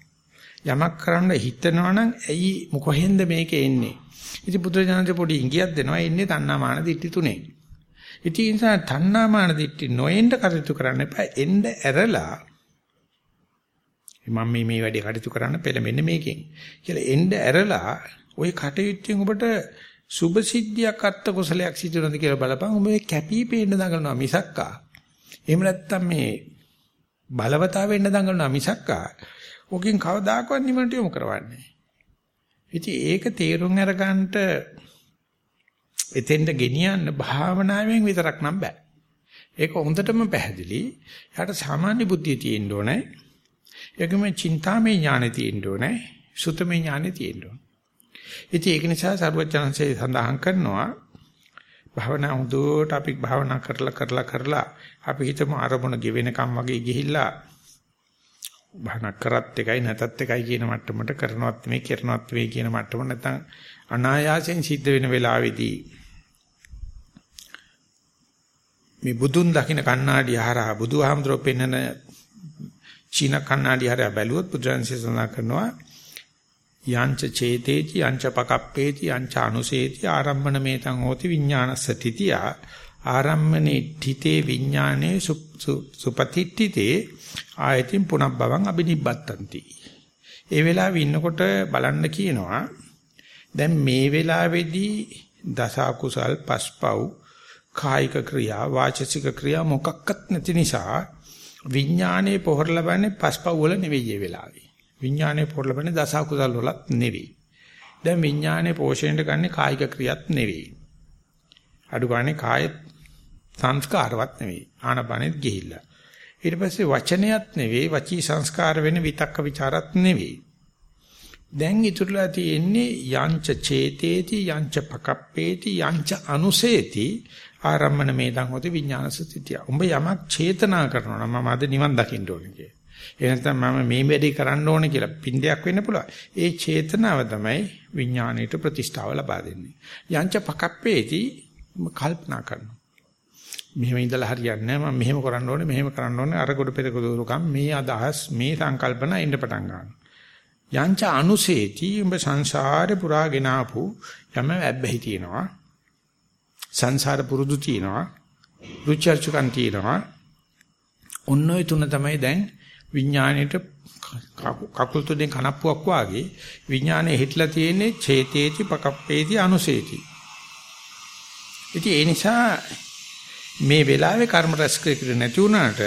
යමක් කරන්න හිතනවා නම් ඇයි මොකෙන්ද මේක එන්නේ? ඉතින් බුදුරජාණන්සේ පොඩි ඉඟියක් දෙනවා එන්නේ තණ්හාමාන දිට්ඨි තුනේ. ඉතින් ඒ නිසා තණ්හාමාන දිට්ඨි නොඑන්න කටයුතු කරන්න එපා. එන්න ඇරලා මම මේ මේ වැඩේ කටයුතු කරන්න පෙළඹෙන්නේ මේකෙන්. කියලා එන්න ඇරලා ওই කටයුත්තෙන් ඔබට සුභ සිද්ධියක් අත්ත කුසලයක් සිදු වෙනවද කියලා බලපන්. ඔබ මේ කැපී පේන්න දඟලනවා මිසක්කා. එහෙම නැත්තම් මේ බලවතා වෙන්න දඟලනවා මිසක්කා ඕකෙන් කවදාකවත් නිවනට යොමු කරවන්නේ ඉතින් ඒක තේරුම් අරගන්නට එතෙන්ට ගෙනියන්න භාවනාවෙන් විතරක් නම් බෑ. ඒක හොඳටම පැහැදිලි. එයාට සාමාන්‍ය බුද්ධිය තියෙන්න ඕනේ. ඒකම චින්තාමය ඥානෙ තියෙන්න ඕනේ. සුතමේ ඥානෙ තියෙන්න ඕනේ. ඉතින් ඒක නිසා සරුවචනන්සේ සඳහන් කරනවා භාවනා හොඳට අපි භාවනා කරලා කරලා කරලා අපි හිතමු අරමුණ ගෙවෙනකම් වගේ ගිහිල්ලා භාවනා කරත් එකයි නැතත් එකයි කියන මට්ටමට කරනවත් මේ කරනවත් මේ කියන මට්ටම නැත්නම් අනායාසයෙන් සිද්ධ වෙන වෙලාවේදී මේ බුදුන් දකින්න කණ්ණාඩි හරහා බුදුහාමුදුරුවෝ පෙන්වන චීන කණ්ණාඩි හරහා බැලුවොත් බුදුරජාණන්සේ සඳහන් කරනවා යංච චේතේති යංච පකප්පේති යංච අනුසේති ආරම්මන මේතං හෝති විඥානස්සතිතිය ආරම්මනේ තිතේ විඥානේ සුපතිට්ඨිතේ ආයතින් පුනබ්බවං අබිනිබ්බත්තಂತಿ ඒ වෙලාවේ ඉන්නකොට බලන්න කියනවා දැන් මේ වෙලාවේදී දස අකුසල් පස්පව් කායික ක්‍රියා වාචසික ක්‍රියා මොකක්වත් නැති නිසා විඥානයේ පොහොර ලබන්නේ පස්පව් වල නෙවෙයි ඒ වෙලාවේ. විඥානයේ පොහොර ලබන්නේ දස අකුසල් වලත් නෙවෙයි. දැන් විඥානයේ පෝෂණයට ගන්න කායික ක්‍රියාත් නෙවෙයි. අඩු ගානේ කාය සංස්කාරවත් නෙවෙයි. ආනපනෙත් ගිහිල්ලා. ඊට පස්සේ වචනයත් නෙවෙයි වචී සංස්කාර වෙන විතක්ක ਵਿਚාරත් නෙවෙයි. දැන් ඉතුරුලා තියෙන්නේ යංච චේතේති යංච පකප්පේති යංච අනුසේති ආරම්මන මේදන් හොති විඥානසතිතිය. උඹ යමක් චේතනා කරනවා නම් මම අද නිවන් දකින්න ඕනේ කිය. ඒ නැත්නම් මම මේ වැඩේ කරන්න ඕනේ කියලා පින්ඩයක් වෙන්න පුළුවන්. ඒ චේතනාව තමයි විඥාණයට ප්‍රතිෂ්ඨාව ලබා දෙන්නේ. යංච පකප්පේති කල්පනා කරනවා. මෙහෙම ඉඳලා හරියන්නේ නැහැ මම මෙහෙම කරන්න ඕනේ මෙහෙම කරන්න ඕනේ අර කොට පෙරක දුරුකම් මේ අදහස් මේ සංකල්පන එන්න පටන් ගන්නවා යංච අනුසේති උඹ සංසාරේ පුරාගෙන ආපු යම ඇබ්බැහි තියෙනවා සංසාර පුරුදු තියෙනවා රුචර්චුකන් තියෙනවා ඔන්න ඔය තුන තමයි දැන් විඥාණයට කකුල් තුනෙන් කනප්පුවක් වාගේ විඥානේ හිටලා තියෙන්නේ චේතේති පකප්පේති අනුසේති. ඉතින් ඒ නිසා මේ වෙලාවේ කර්ම රැස් කෙරෙන්නේ නැති වුණාට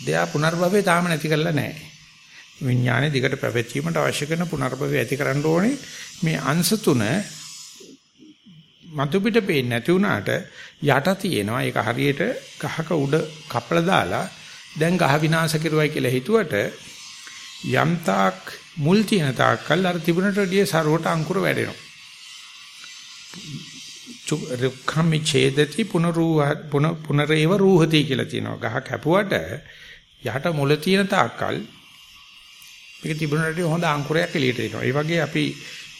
දෙයා පුනර්භවය තාම නැති කරලා නැහැ. විඥානේ දිගට පැවැත්වීමට අවශ්‍ය කරන පුනර්භවය ඇති කරන්න ඕනේ. මේ අංශ තුන මතු පිට පේන්නේ නැති වුණාට යට තියෙනවා. ඒක හරියට ගහක උඩ කපලා දාලා දැන් ගහ විනාශ කරුවයි කියලා හිතුවට යම්තාක් මුල් තියෙන තාක්කල් අර තිබුණට වැඩිය සරුවට අංකුර වැඩෙනවා රුක්ඛමි ඡේදති පුනරූහ පුන පුනරේව රූහති කියලා තියෙනවා. ගහ කැපුවට යහට මුල තියෙන තාක්කල් මේක තිබුණට හොඳ අංකුරයක් එළියට එනවා. ඒ වගේ අපි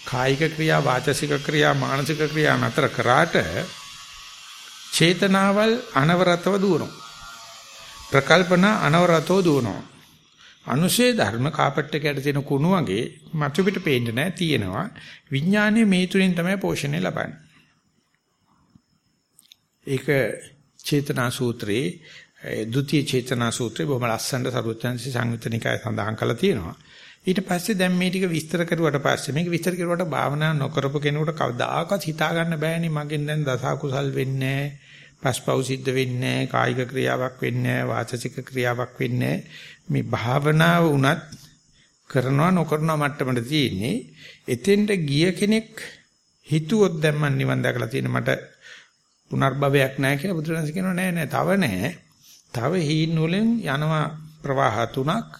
කායික ක්‍රියා, වාචසික ක්‍රියා, මානසික ක්‍රියා නතර කරාට චේතනාවල් අනවරතව දුවනවා. ප්‍රකල්පන අනවරතව දුවනවා. අනුශේ ධර්ම කාපට් එකකට තියෙන කුණු වගේ මතු පිට පේන්නේ නැහැ තියෙනවා. විඥානයේ මේ තුලින් තමයි පෝෂණය ලබන්නේ. ඒක චේතනා සූත්‍රයේ ဒုတိ ය චේතනා සූත්‍රය බොහොම ලස්සනට සරුවචන්සි සංයුතනිකය සඳහන් කරලා තියෙනවා. ඊට පස්සේ දැන් මේ ටික විස්තර කරුවට පස්සේ මේක විස්තර කරුවට භාවනා නොකරපු කෙනෙකුට කවදාකවත් හිතා ගන්න බෑනේ මගෙන් දැන් දස කුසල් වෙන්නේ පස්පව් සිද්ධ වෙන්නේ කායික ක්‍රියාවක් වෙන්නේ වාචසික ක්‍රියාවක් වෙන්නේ මේ භාවනාව උනත් කරනවා නොකරනවා මට්ටමට තියෙන්නේ එතෙන්ට ගිය කෙනෙක් හිතුවොත් දැන් මම නිවන් දැකලා තියෙන මට පුනර්භවයක් නැහැ කියලා බුදුරජාණන් කියනවා නෑ නෑ තව නෑ. තව හීන් වලින් යනවා ප්‍රවාහ තුනක්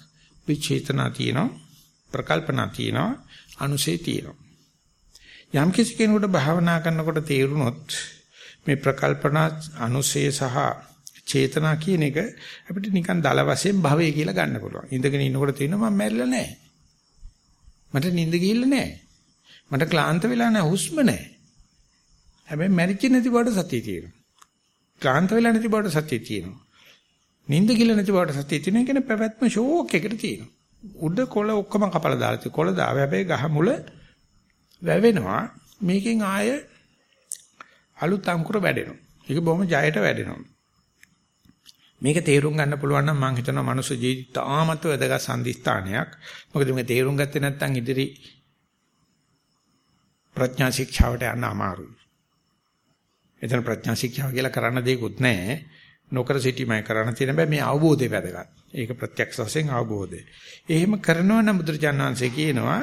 විචේතනා තියෙනවා ප්‍රකල්පනා තියෙනවා අනුසේ තියෙනවා. යම් කිසි කෙනෙකුට භාවනා කරනකොට තේරුනොත් මේ ප්‍රකල්පනා අනුසේ සහ චේතනා කියන එක අපිට නිකන් දල වශයෙන් භවය කියලා ගන්න පුළුවන්. ඉඳගෙන ඉන්නකොට තියෙනවා මම මැරිලා නැහැ. මට නිින්ද ගිහිල්ලා නැහැ. මට ක්ලාන්ත වෙලා නැහැ හුස්ම නැහැ. හැබැයි මැරිච්ච නැති බවට සතිය තියෙනවා. ක්ලාන්ත වෙලා නැති බවට සතිය තියෙනවා. නිින්ද කිල නැති බවට සතිය තියෙනවා. කියන්නේ පැවැත්ම ෂෝක් එකකට තියෙනවා. උඩ කොළ ඔක්කොම කපලා දාලා තියෙනවා. කොළ දාව හැබැයි ගහ මුල වැවෙනවා. මේකෙන් ආය අලුත් අංකුර වැඩෙනවා. ඒක බොහොම ජයට වැඩෙනවා. මේක තේරුම් ගන්න පුළුවන් නම් මම හිතනවා මනුස්ස ජීවිත තාමත් වැදගත් සම්දිස්ථානයක්. මොකද මේක තේරුම් ගත්තේ නැත්නම් ඉදිරි ප්‍රඥා ශික්ෂාවට යන්න අමාරුයි. එතන ප්‍රඥා ශික්ෂාව කියලා කරන්න දෙයක්වත් නැහැ. නොකර සිටීමයි කරන්න තියෙන බෑ මේ අවබෝධය වැදගත්. ඒක ප්‍රත්‍යක්ෂ වශයෙන් අවබෝධය. එහෙම කරනවා නම් බුදුරජාණන් වහන්සේ කියනවා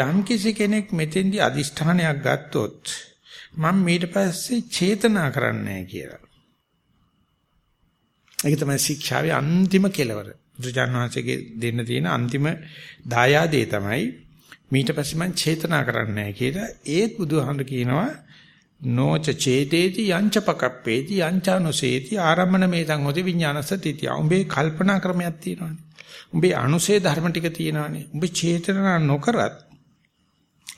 යම් කිසි කෙනෙක් මෙතෙන්දි අදිෂ්ඨානයක් ගත්තොත් මම ඊට පස්සේ චේතනා කරන්නේ කියලා. ඒක තමයි ශික්ෂාවේ අන්තිම කෙලවර. බුදුජාණන් වහන්සේගේ දෙන්න තියෙන අන්තිම දායාදේ තමයි ඊට පස්සේ මම චේතනා කරන්නේ කියලා. ඒත් බුදුහාමුදුර කියනවා නොච චේතේති යංච පකප්පේති යංචානුසේති ආරම්මන මේතං හොති විඥානසතිතිය. උඹේ කල්පනා ක්‍රමයක් තියෙනවානේ. උඹේ අනුසේ ධර්ම ටික තියෙනවානේ. උඹේ චේතනා නොකරත්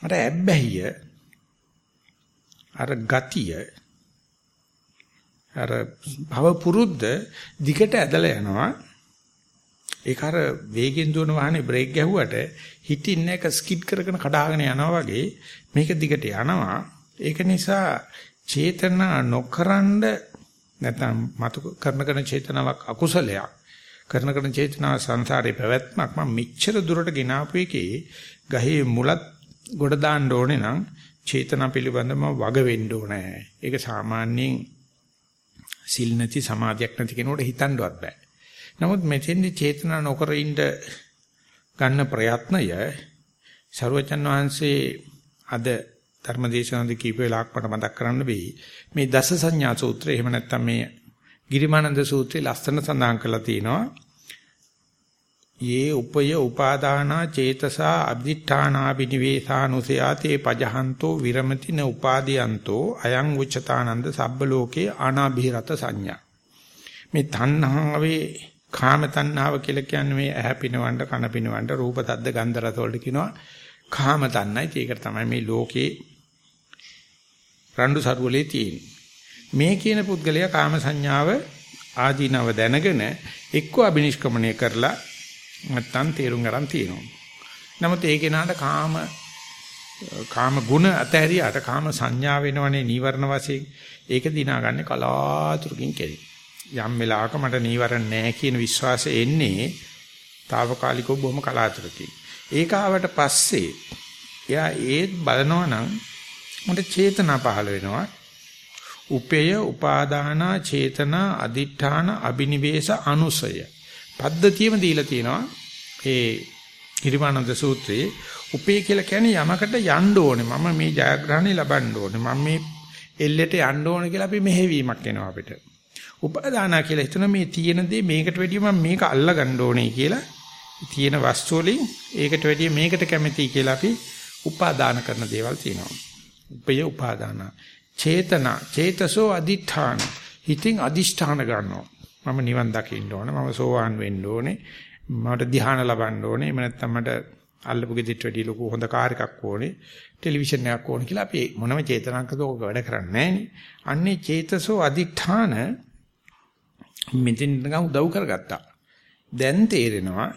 අර ඇබ්බැහිය අර ගතිය අර භව පුරුද්ද දිගට ඇදලා යනවා. ඒක අර වේගෙන් දුවන වාහනේ බ්‍රේක් ගැහුවට හිටින්න එක ස්කිඩ් කරගෙන කඩාගෙන යනවා වගේ මේක දිගට යනවා. ඒක නිසා චේතනා නොකරනද නැත්නම් මතු කරන කරන චේතනාවක් අකුසලයක් කරන කරන චේතනාව සංසාරේ පැවැත්මක් මම මෙච්චර දුරට ගෙනාපු එකේ ගහේ මුලත් ගොඩ දාන්න ඕනේ නම් චේතනා පිළිබඳව වග වෙන්න ඕනේ. ඒක සාමාන්‍යයෙන් සිල් නැති සමාධියක් නැති කෙනෙකුට හිතන්නවත් බෑ. නමුත් මෙතෙන්දි චේතනා නොකර ඉන්න ගන්න ප්‍රයත්නය ਸਰවචන් වහන්සේ අද ධර්මදේශනදී කීප වෙලාවක් මට මතක් කරන්න වෙයි. මේ දස සංඥා සූත්‍රය එහෙම නැත්නම් මේ ගිරිමානන්ද සූත්‍රයේ ලස්සන සඳහන් කරලා තියෙනවා. යේ උපය උපාදානා චේතසා අභිඨානා බිනිවේසානුසයාතේ පජහන්තෝ විරමති න උපාදීයන්තෝ අයං උච්චතානන්ද සබ්බ ලෝකේ ආනාභිරත සංඥා. මේ තණ්හාවේ කාම තණ්හාව කියලා කියන්නේ මේ ඇහැ පිනවන්න කන පිනවන්න රූප තද්ද ගන්ධ රස වලට කියනවා කාම තණ්හයි. ඒක තමයි මේ ලෝකේ රණ්ඩු සරුවලේ තියෙන්නේ. මේ කියන පුද්ගලයා කාම සංඥාව ආදීනව දැනගෙන එක්ක අබිනිෂ්ක්‍මණය කරලා නැත්තම් තේරුම් ගන්න තියෙනවා. නමුත් ඒ කෙනාට කාම කාම ගුණ අතහැරියාට කාම සංඥා වෙනවනේ නීවරණ වශයෙන් ඒක දිනාගන්නේ කලාතුරකින් කෙරේ. යම් වෙලාවක මට නීවරණ නැහැ කියන විශ්වාසය එන්නේ తాවකාලිකව බොහොම කලාතුරකින්. ඒක ආවට පස්සේ එයා ඒත් බලනවා නම් මට චේතනා පහළ වෙනවා. උපේය උපාදානා චේතනා අදිඨාන අබිනිවේෂ අනුසය. පද්ධතියම දීලා තියෙනවා. ඒ ගිරිමානන්ද සූත්‍රයේ උපේ කියලා කියන්නේ යමකට යන්න ඕනේ. මම මේ ජයග්‍රහණය ලබන්න ඕනේ. මම මේ එල්ලෙට යන්න ඕනේ කියලා අපි මෙහෙවීමක් එනවා අපිට. උපාදානා කියලා හිතන මේ තියෙන දේ මේකට වැඩිය මම මේක අල්ලා ගන්න ඕනේ කියලා තියෙන වස්තු වලින් ඒකට වැඩිය මේකට කැමතියි කියලා අපි උපාදාන කරන දේවල් තියෙනවා. උපය උපාදාන. චේතනා චේතසෝ අදිඨාන. හිතින් අදිෂ්ඨාන ගන්නවා. මම නිවන් දකින්න ඕන. මම සෝවාන් වෙන්න ඕනේ. මට ධ්‍යාන ලබන්න ඕනේ. එහෙම නැත්නම් මට අල්ලපු ගෙදිට වැඩි ලොකු හොඳ කාර් එකක් ඕනේ. ටෙලිවිෂන් එකක් ඕනේ කියලා අපි මොනම චේතනාවකද ඕක වැඩ කරන්නේ අන්නේ චේතසෝ අදිඨාන මෙතෙන් නිකන් උදව් කරගත්තා. දැන් තේරෙනවා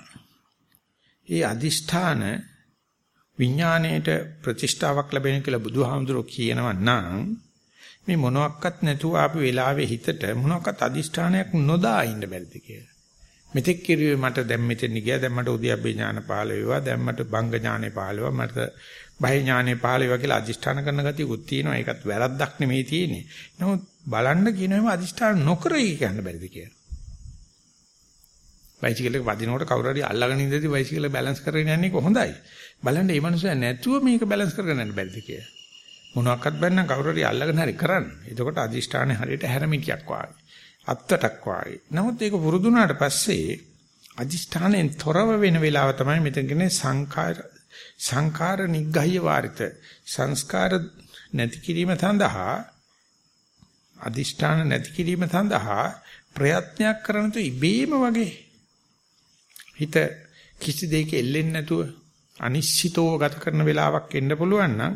ඒ අදිෂ්ඨාන විඥාණයට ප්‍රතිෂ්ඨාවක් ලැබෙන කියලා බුදුහාමුදුරුවෝ කියනවා නම් මේ මොනවත් නැතුව ආපු වෙලාවේ හිතට මොනවත් අදිෂ්ඨානයක් නොදා ඉන්න බැරිද කියලා. මෙතෙක් කිරුවේ මට දැන් මෙතෙන් ගියා දැන් මට උද්‍යප්පේ ඥාන පහළ වේවා දැන් මට බංග ඥානෙ පහළ වේවා මට බය ඥානෙ පහළ වේවා කියලා අදිෂ්ඨාන කරන ගතියකුත් තියෙනවා ඒකත් වැරද්දක් නෙමෙයි තියෙන්නේ. නමුත් බලන්න කියනවාම අදිෂ්ඨාන නොකරයි කියන්න බැරිද කියලා. බයිසිකල් එක වදිනකොට කවුරු හරි අල්ලගෙන ඉඳදී බයිසිකල් එක බැලන්ස් කරගෙන යන්නේ කොහොඳයි. බලන්න මේ මනුස්සයා නැතුව මේක බැලන්ස් කරගෙන යන්න බැරිද කියලා. මොනවාක්වත් බැන්නම් කවුරු හරි අල්ලගෙන හරි කරන්න. එතකොට අදිෂ්ඨානේ හරියට හැරමිටියක් වාගේ. අත්තටක් වාගේ. නමුත් ඒක පුරුදුනාට පස්සේ අදිෂ්ඨානෙන් තොරව වෙන වෙලාව තමයි මෙතන කියන්නේ සංඛාර සංඛාර නිග්ගහ්‍ය වාරිත සංස්කාර නැති කිරීම සඳහා අදිෂ්ඨාන නැති කිරීම සඳහා ප්‍රයත්නයක් කරන තු ඉබේම වගේ හිත කිසි දෙයක එල්ලෙන්නේ නැතුව අනිශ්චිතව ගත කරන වෙලාවක් එන්න පුළුවන් නම්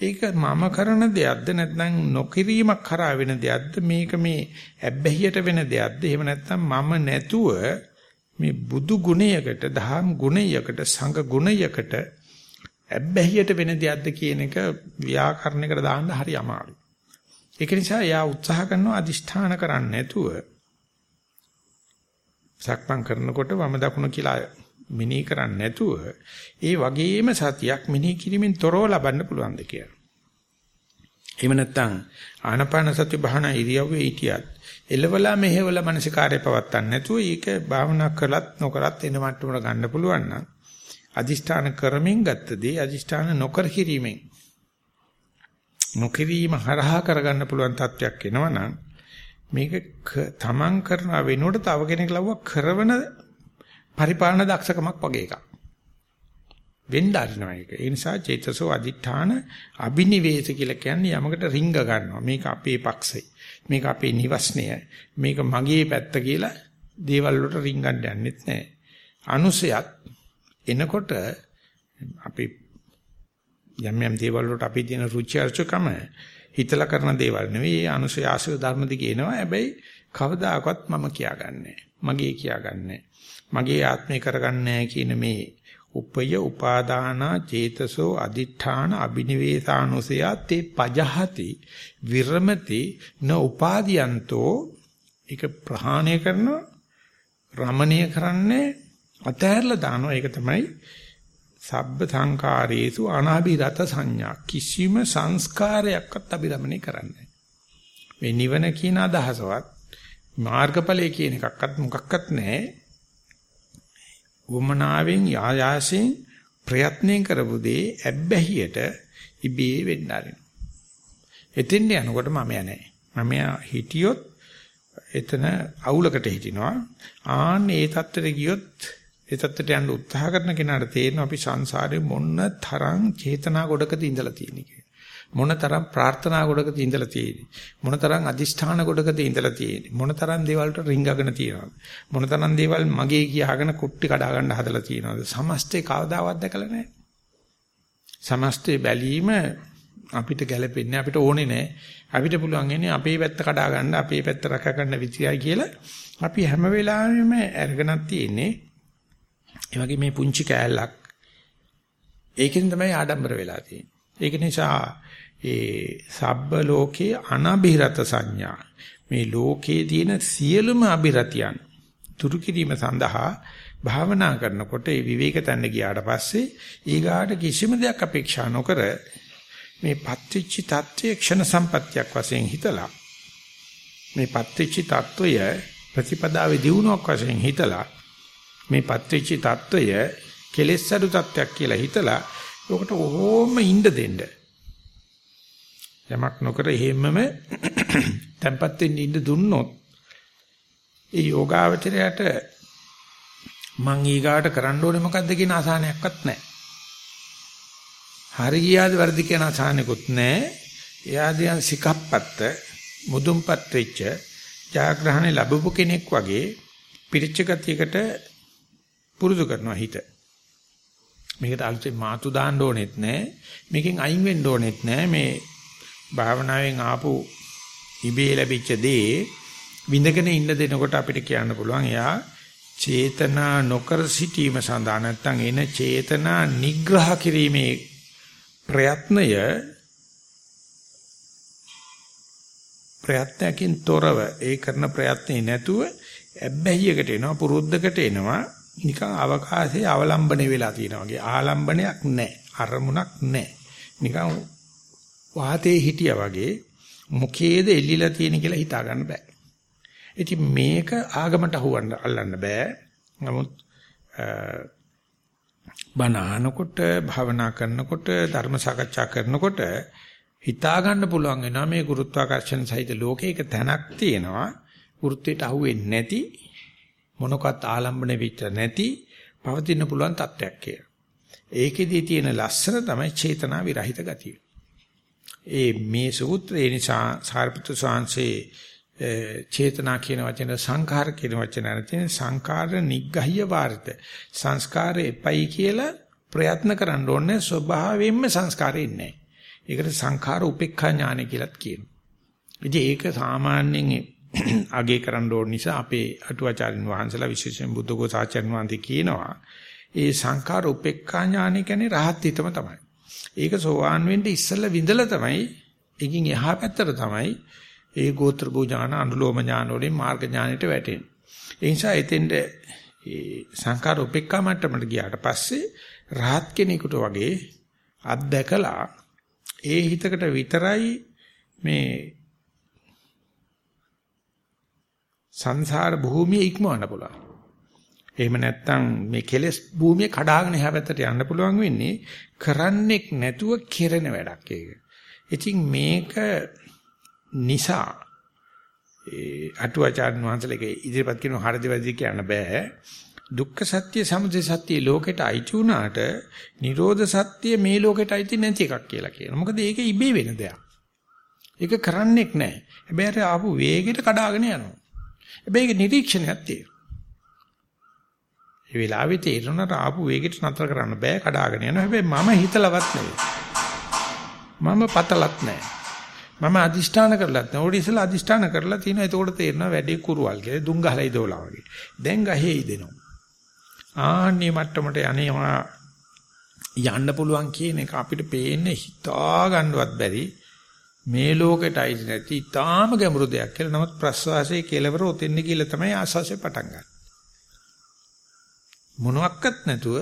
ඒක මම කරන දෙයක්ද නැත්නම් නොකිරීමක් කරා වෙන දෙයක්ද මේක මේ ඇබ්බැහියට වෙන දෙයක්ද එහෙම නැත්නම් මම නැතුව මේ බුදු ගුණයකට දහම් ගුණයකට සංඝ ගුණයකට ඇබ්බැහියට වෙන දෙයක්ද කියන එක ව්‍යාකරණයකට දාන්න හරි අමාරුයි. ඒක නිසා එයා උත්සාහ කරනවා අදිෂ්ඨාන කරන්නේ නැතුව සක්මන් කරනකොට වම දකුණ කියලා මිනී කරන්නේ නැතුව ඒ වගේම සතියක් මිනී කිරීමෙන් තොරව ලබන්න පුළුවන්ද කියලා. එහෙම නැත්නම් ආනපාන සති භාවනා ඉරියව්වේ හිටියත් එලවලා මෙහෙवला මනසිකාරය පවත්තන්න නැතුව ඒක භාවනා කළත් නොකරත් එන මට්ටමට ගන්න පුළුවන් නම් අදිෂ්ඨාන කරමින් ගත්තදී අදිෂ්ඨාන නොකර කිරීමෙන් නොකිරීම හරහා කරගන්න පුළුවන් තත්වයක් එනවනම් මේක තමන් කරන වෙනුවට තව කෙනෙක් ලව්ව කරවන පරිපාලන දක්ෂකමක් වගේ එකක්. වෙන්න අරිනවා ඒක. ඒ නිසා චේතසෝ අදිඨාන අබිනිවේෂ කියලා කියන්නේ යමකට රිංග ගන්නවා. මේක අපේ පක්ෂේ. මේක අපේ නිවස්නය. මේක මගේ පැත්ත කියලා දේවල් වලට රිංගන්න යන්නෙත් නැහැ. අනුසයත් එනකොට අපි යම් යම් දේවල් වලට අපි තියෙන රුචි අරුචිකම හිතලා කරන දේවල් නෙවෙයි. ඒ අනුසය ආශ්‍රය ධර්ම දිගේ එනවා. හැබැයි කවදාකවත් මම කියාගන්නේ මගේ කියාගන්නේ මගේ ආත්මය කරගන්නේ කියන මේ උපය උපාදානා චේතසෝ අදිඨාන අබිනිවේසානුසයත් පජහති විරමති න උපාදීයන්තෝ ඒක ප්‍රහාණය කරන රමණීය කරන්නේ අතහැරලා දානවා. ඒක තමයි සබ්බ සංකාරේසු අනාභිරත සංඥා. කිසිම සංස්කාරයක්වත් අභිරමණය කරන්නේ මේ නිවන කියන අදහසවත් මාර්ගඵලයේ කියන එකක්වත් මොකක්වත් නැහැ. වමනාවෙන් යායාසෙන් ප්‍රයත්නයෙන් කරපු දේ ඇබ්බැහියට ඉබේ වෙන්න ආරිනවා. එතෙන්ට යනකොට මම යන්නේ. මම හිටියොත් එතන අවුලකට හිටිනවා. ආන්න ඒ தත්තට ගියොත් ඒ தත්තට යන්න උත්සාහ කරන කෙනාට තේරෙනවා අපි සංසාරේ මොන තරම් චේතනා ගොඩකද ඉඳලා තියෙන්නේ මොනතරම් ප්‍රාර්ථනා ගොඩකද ඉඳලා තියෙන්නේ. මොනතරම් අදිෂ්ඨාන ගොඩකද ඉඳලා තියෙන්නේ. මොනතරම් දේවල් වලට රිංගගෙන තියෙනවද? මොනතරම් දේවල් මගේ කියාගෙන කුට්ටි කඩා ගන්න හදලා තියෙනවද? සමස්තේ කවදාවත් දැකලා නැහැ. සමස්තේ බැලීම අපිට ගැළපෙන්නේ අපිට ඕනේ නැහැ. අපිට පුළුවන් ඉන්නේ අපේ පැත්ත කඩා ගන්න අපේ පැත්ත රැක ගන්න විදියයි කියලා අපි හැම වෙලාවෙම අරගෙනක් තියෙන්නේ. ඒ වගේ මේ පුංචි කෑල්ලක්. ඒකෙන් තමයි ආඩම්බර වෙලා තියෙන්නේ. ඒක නිසා ඒ සබ්බ ලෝකේ අනබිරත සංඥා. මේ ලෝකේ තියෙන සියලුම අබිරතියන් තුරු කිරීම සඳහා භාවනා කරනකොට ඒ විවේක තැන්න ගියාට පස්සේ ඊගාට කිසිම දෙයක් අපේක්ෂා නොකර මේ පත්‍ත්‍චි තත්ත්වයේ ක්ෂණ සම්පත්‍යක් වශයෙන් හිතලා මේ පත්‍ත්‍චි තත්ත්වය ප්‍රතිපදාවේ දිනුවක් වශයෙන් හිතලා මේ පත්‍ත්‍චි තත්ත්වය කෙලෙස් අඩු තත්ත්වයක් කියලා හිතලා ඔකට ඕම ඉන්න දෙන්න යමක් නොකර එහෙමම tempat වෙන්න ඉන්න දුන්නොත් ඒ යෝගාවචරයට මං ඊගාට කරන්න ඕනේ මොකද්ද කියන අසහනයක්වත් නැහැ. හරි ගියාද වර්ධි කියන අසහනයක්වත් නැහැ. එයා දිහා සිකප්පත්ත මුදුන්පත් වෙච්ච ජාග්‍රහණය ලැබපු කෙනෙක් වගේ පිරිච්ච ගතියකට පුරුදු කරනවා හිත. මේකට අලුතෙන් මාතු දාන්න ඕනෙත් නැහැ. මේකෙන් අයින් වෙන්න ඕනෙත් නැහැ. මේ භාවනාවෙන් ආපු ඉබේ ලැබිච්ච දේ විඳගෙන ඉන්න දෙනකොට අපිට කියන්න පුළුවන් එයා චේතනා නොකර සිටීම සඳහා නැත්නම් එන චේතනා නිග්‍රහ කිරීමේ ප්‍රයත්නය ප්‍රයත්නකින් තොරව ඒ කරන ප්‍රයත්නේ නැතුව ඇබ්බැහියකට එනවා පුරුද්දකට එනවා නිකන් අවකාශයේ අවලම්බන වෙලා තියෙනවා වගේ ආලම්බනයක් නැහැ අරමුණක් නැහැ නිකන් වාතේ හිටියා වගේ මොකේද එල්ලිලා තියෙන කියලා හිතා ගන්න බෑ. ඉතින් මේක ආගමට අහුවන්න අල්ලන්න බෑ. නමුත් බණහනකොට භවනා කරනකොට ධර්ම සාකච්ඡා කරනකොට හිතා ගන්න පුළුවන් වෙනවා මේ ගුරුත්වාකර්ෂණ සහිත ලෝකයක තැනක් තියෙනවා. වෘත්තයට අහුවෙන්නේ නැති මොනකත් ආලම්බන වෙච්ච නැති පවතින්න පුළුවන් තත්ත්වයක් කියලා. ඒකෙදී තියෙන ලස්සන තමයි චේතනා විරහිත ගතිය. ඒ මේ සූත්‍රය නිසා සාරිපුත්‍ර සාංශේ චේතනා කියන වචන සංඛාර කියන වචන නැතින සංඛාර නිග්ගහ්‍ය වාර්ත සංස්කාරේ එපයි කියලා ප්‍රයත්න කරන්න ඕනේ ස්වභාවයෙන්ම සංස්කාරේ ඉන්නේ. ඒකට සංඛාර උපේක්ඛා ඥානය කියලාත් කියනවා. ඉතින් ඒක සාමාන්‍යයෙන් අගේ කරන්න ඕන නිසා අපේ අටුවාචාරින් වහන්සලා විශේෂයෙන් බුද්ධඝෝස ආචාර්ය වහන්සේ කියනවා ඒ සංඛාර උපේක්ඛා ඥානය කියන්නේ රහත් හිතම තමයි. ඒක සෝවාන් වෙන්න ඉස්සෙල්ලා විඳලා තමයි එකින් එහා පැත්තට තමයි ඒ ගෝත්‍ර භෝජාන අනුලෝම ඥාන වලින් මාර්ග ඥානෙට වැටෙන්නේ. ඒ නිසා එතෙන්ද ඒ සංකාර උපේක්ඛා මට්ටමට ගියාට පස්සේ රහත් කෙනෙකුට වගේ අත්දැකලා ඒ හිතකට විතරයි මේ සංසාර භූමිය ඉක්මවන්න පුළුවන්. එහෙම නැත්නම් මේ කෙලෙස් භූමිය කඩාගෙන එහා පැත්තට යන්න පුළුවන් වෙන්නේ කරන්නෙක් නැතුව කෙරෙන වැඩක් ඒක. ඉතින් මේක නිසා ඒ අටුවාචාර්ය වහන්සේලගේ ඉදිරිපත් කරන හරිද වැරදි කියන්න බෑ. දුක්ඛ සත්‍ය සමුදය සත්‍ය ලෝකෙට අයිති වුණාට නිරෝධ සත්‍ය මේ ලෝකෙට අයිති නැති එකක් කියලා කියනවා. මොකද ඒක ඉබේ වෙන දෙයක්. ඒක කරන්නෙක් නැහැ. හැබැයි අර ආපු වේගෙට කඩාගෙන යනවා. හැබැයි ඒක නිරීක්ෂණයක් තියෙනවා. ඒ වෙලාවේ තේරුණාට ආපු වේගෙට නතර කරන්න බෑ කඩාගෙන යනවා. හැබැයි මම හිතලවත් නෙවෙයි. මම පතලත් නැහැ. මම අදිෂ්ඨාන කරලත් නෑ. ඕඩි ඉස්සලා අදිෂ්ඨාන කරලා තිනවා. එතකොට තේරෙනවා වැඩේ කුරුවල් කියලා. දුම් ගහලා ඉදවලා වගේ. දැන් ගහේ ඉදෙනවා. ආන්නේ මට්ටමට යන්නේවා යන්න පුළුවන් කියන එක අපිට පේන්නේ හිතා ගන්නවත් බැරි මේ ලෝකෙට අයිති නැති ඊටාම ගැඹුරු දෙයක් කියලා. නමුත් ප්‍රස්වාසයේ කෙලවර ඔතෙන්න කියලා තමයි ආස්වාසය පටන් ගන්න. මොනවත් නැතුව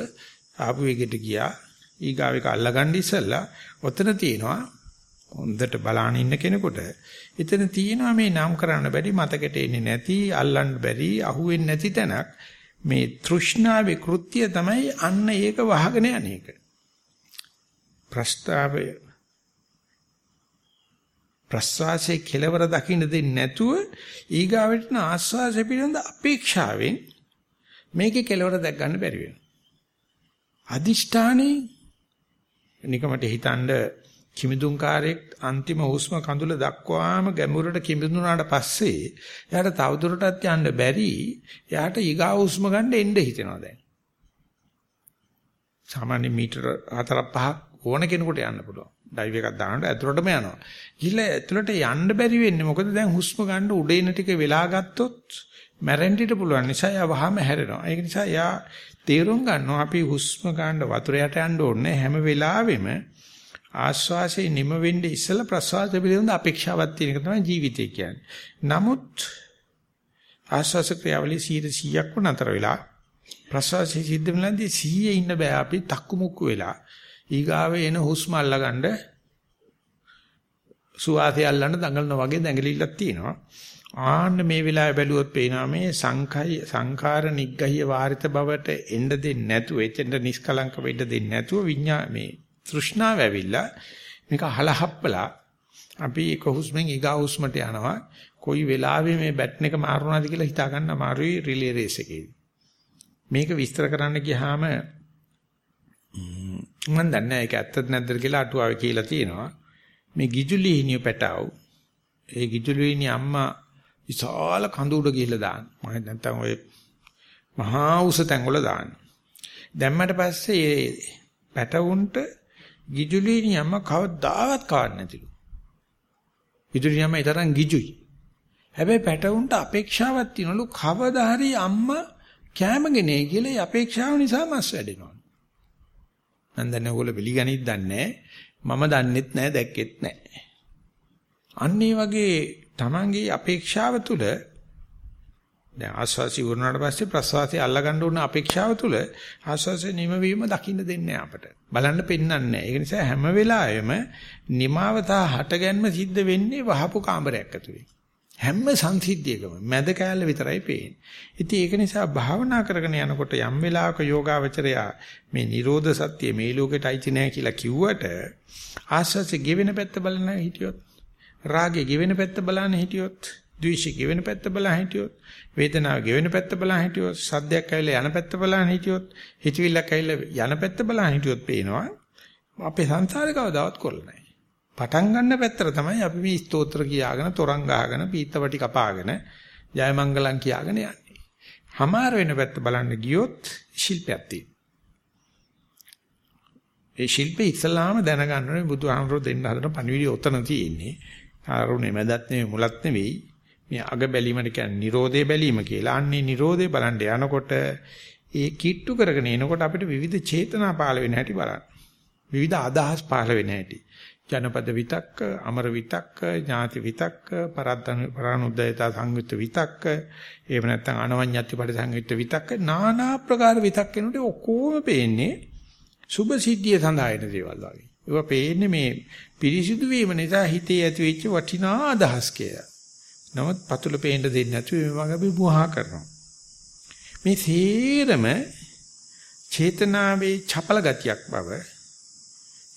ආපු එකෙට ගියා. ඊගාව එක අල්ලගන්න ඉස්සෙල්ලා ඔතන තියෙනවා හොඳට බලාන ඉන්න කෙනෙකුට එතන තියෙනවා මේ නම් කරන්න බැරි මතකෙට එන්නේ නැති අල්ලන්න බැරි අහුවෙන්නේ නැති තැනක් මේ තෘෂ්ණාවේ කෘත්‍ය තමයි අන්න ඒක වහගෙන යන්නේක ප්‍රස්තාවය ප්‍රස්වාසයේ කෙලවර දකින්න දෙන්නේ නැතුව ඊගාවට ආස්වාසය පිළිබඳ අපේක්ෂාවෙන් මේකේ කෙලවර දැක් ගන්න බැරි වෙනවා. අදිෂ්ඨානේ නිකමට හිතනද කිමිදුම්කාරයෙක් අන්තිම හුස්ම කඳුල දක්වාම ගැඹුරට කිමිදුනාට පස්සේ එයාට තවදුරටත් යන්න බැරි එයාට ඊගා හුස්ම ගන්න එන්න හිතෙනවා දැන්. සාමාන්‍ය මීටර 4 5 ඕන කෙනෙකුට යන්න පුළුවන්. ඩයිව් එකක් දානකොට ඇතුළටම යනවා. ගිහලා ඇතුළට යන්න බැරි වෙන්නේ මොකද? දැන් හුස්ම ගන්න උඩින් ටික වෙලා ගත්තොත් මැරෙන්න ඉට පුළුවන් නිසා එයා වහම හැරෙනවා. ඒක නිසා එයා තේරුම් ගන්නවා අපි හුස්ම ගන්න වතුර යට යන්න ඕනේ හැම වෙලාවෙම ආශ්වාසයේ නිම වෙන්නේ ඉස්සලා ප්‍රශ්වාස පිළිබඳ අපේක්ෂාවක් තියෙන එක තමයි ජීවිතය කියන්නේ. නමුත් ආශ්වාස ක්‍රියාවලිය 100ක් නතර වෙලා ප්‍රශ්වාසයේ සිද්ධ වෙනදී 100 ඉන්න බෑ අපි තක්කු මුක්කු වෙලා. ඊගාවේ එන හුස්ම අල්ලගන්න සුවාසය අල්ලන්න දඟලන වගේ දැඟලිල්ලක් තියෙනවා. ආන්න මේ වෙලාවේ බැලුවොත් පේනවා මේ සංඛය සංඛාර නිග්ගහිය වාරිත බවට එන්න දෙන්නේ නැතුව එතෙන්ට නිස්කලංක වෙන්න දෙන්නේ නැතුව විඤ්ඤා මේ තෘෂ්ණාව ඇවිල්ලා මේක හලහප්පලා අපි එක හුස්මෙන් ඊගා හුස්මට යනවා කොයි වෙලාවෙ මේ බැටන් එක මාරුණාද කියලා හිතා ගන්න අමාරුයි රිලේ රේස් එකේදී මේක විස්තර කරන්න ගියාම මම දන්නේ ඒක ඇත්තද නැද්ද කියලා අටුවාවේ කියලා තියෙනවා මේ ගිජුලිහිනිය පැටව ඒ ගිජුලිහිනිය අම්මා විශාල කඳු උඩ ගිහිල්ලා දාන මම නැත්තම් ඔය මහා උස තැන් වල දාන දැම්මට පස්සේ පැටවුන්ට ගිජුලිනියම කවදාවත් කාඩ් නැතිලු. ගිජුලිනියම ඒ තරම් ගිජුයි. හැබැයි පැටවුන්ට අපේක්ෂාවක් තියනලු කවදා හරි අම්මා කැමගෙනේ කියලා ඒ අපේක්ෂාව නිසා මස් වැඩෙනවා. මම දන්නේ ඕගොල්ලෝ පිළිගනිත් දන්නේ මම දන්නෙත් නැහැ දැක්කෙත් නැහැ. අන්න ඒ වගේ Tamange අපේක්ෂාව තුළ දැන් ආස්වාසි වුණාට පස්සේ ප්‍රසවාසය අල්ලගන්න ඕන අපේක්ෂාව තුළ ආස්වාසය නිමවීම දකින්න දෙන්නේ අපට. බලන්න පෙන්වන්නේ නැහැ. ඒ නිසා හැම වෙලාවෙම නිමාවතා හටගැන්ම සිද්ධ වෙන්නේ වහපු කාමරයක් ඇතුලේ. හැම සංසිද්ධියකම මැද කෑල්ල විතරයි පේන්නේ. ඉතින් ඒක නිසා භාවනා කරගෙන යනකොට යම් වෙලාවක යෝගාවචරයා මේ Nirodha Satya මේ ලෝකෙට අයිති නැහැ කියලා කිව්වට ආස්වාසය ගෙවෙන පැත්ත බලන හිටියොත් රාගය ගෙවෙන පැත්ත බලන හිටියොත් ද්වේෂය ගෙවෙන පැත්ත බලන් හිටියොත් වේදනාව ගෙවෙන පැත්ත බලන් හිටියොත් සද්දයක් ඇවිල්ලා යන පැත්ත බලන් හිටියොත් හිතවිල්ලක් ඇවිල්ලා යන පැත්ත බලන් හිටියොත් පේනවා අපේ සංසාරේ කවදාවත් කොල්ල නැහැ. පටන් ගන්න පැත්තට තමයි අපි මේ ස්තෝත්‍ර කියාගෙන තොරන් ගහගෙන පීත්තවටි කපාගෙන ජයමංගලම් කියාගෙන යන්නේ. හමාර වෙන පැත්ත බලන්න ගියොත් ශිල්පයක් තියෙනවා. ඒ ශිල්පේ ඉස්සලාම දැනගන්න ඕනේ බුදුහාමරෝ දෙන්න හදන පණිවිඩය ඔතන තියෙන්නේ. ආරුණේ මැදත් නෙවෙයි මුලත් නෙවෙයි මේ අග බැලීමට කියන්නේ Nirodhe බැලීම කියලා. අන්නේ Nirodhe බලන්න යනකොට ඒ කිට්ටු කරගෙන එනකොට අපිට විවිධ චේතනා පාල වෙන හැටි බලන්න. විවිධ අදහස් පාල වෙන හැටි. ජනපද විතක්ක, අමර විතක්ක, ඥාති විතක්ක, පරද්දන පරානුද්යතා සංයුක්ත විතක්ක, එහෙම නැත්නම් අනවඤ්ඤත්ති පරිසංයුක්ත විතක්ක, নানা ප්‍රකාර විතක් වෙනකොට ඔක්කොම පේන්නේ සුභ සිද්ධිය සඳහා එන දේවල් වගේ. ඒවා පේන්නේ මේ පිරිසිදු වීම නිසා හිතේ ඇති වෙච්ච වටිනා අදහස් කියලා. නමුත් පතුල පේන්න දෙන්නේ නැතුව මේ වගේ අපි බුහා කරනවා. මේ සේරම චේතනාවේ චපල ගතියක් බව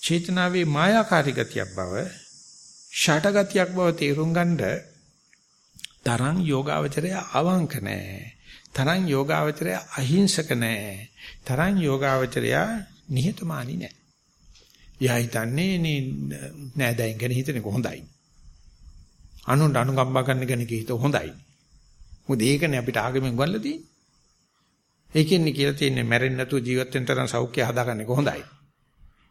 චේතනාවේ මායාකාරී ගතියක් බව ෂටගතියක් බව තේරුම් ගන්නද තරං යෝගාවචරය අවංක නැහැ. තරං යෝගාවචරය අහිංසක නැහැ. තරං යෝගාවචරය නිහතමානී නැහැ. යා හිතන්නේ නෑ දැන් ගැන හිතන්නේ කොහොඳයි. අනුන්ට අනුකම්පා කරන්න ගැන කීත හොඳයි. මොකද ඒකනේ අපිට ආගමෙන් ගන්නලා තියෙන්නේ. ඒකෙන්නේ කියලා තියෙන්නේ මැරෙන්නේ නැතුව ජීවත් වෙන තරම් සෞඛ්‍ය හදාගන්නේ කොහොඳයි.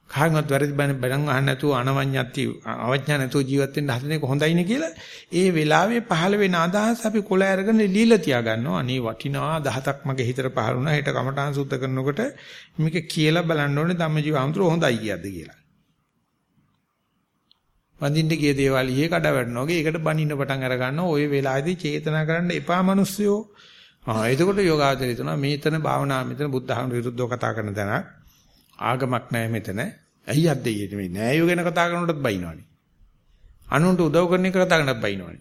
කාගෙන්වත් වැරදි බණ අහන්න නැතුව අනවඤ්ඤත්ති අවඥා නැතුව ජීවත් වෙන්න හදන එක හොඳයිනේ කියලා ඒ වෙලාවේ පහළ වෙන අදහස් අපි කොළ අරගෙන লীලා තියා ගන්නවා අනේ වටිනා දහතක් මගේ හිතට පහළ වුණා. හෙට කමඨාන් සුද්ධ කරනකොට මේක කියලා බලන්න ඕනේ ධම්මජීව අමතර හොඳයි කියද්ද කියලා. වඳින්න ගිය දේවල් ඊයේ කඩ වැටෙනවා වගේ. ඒකට බනින්න පටන් අර ගන්නවා ওই වෙලාවේදී චේතනා කරන්න එපා මිනිස්සුયો ආ එතකොට යෝගාචරය තුන මේතන භාවනා මෙතන බුද්ධ ධර්ම විරුද්ධව කතා කරන දැනක් ආගමක් නැහැ මෙතන. ඇයි අද්දෙයියේ මේ නෑයෝ ගැන කතා කරනකොටත් බයිනවනේ. අනුන්ට උදව් කරන එක කතා කරනකොටත් බයිනවනේ.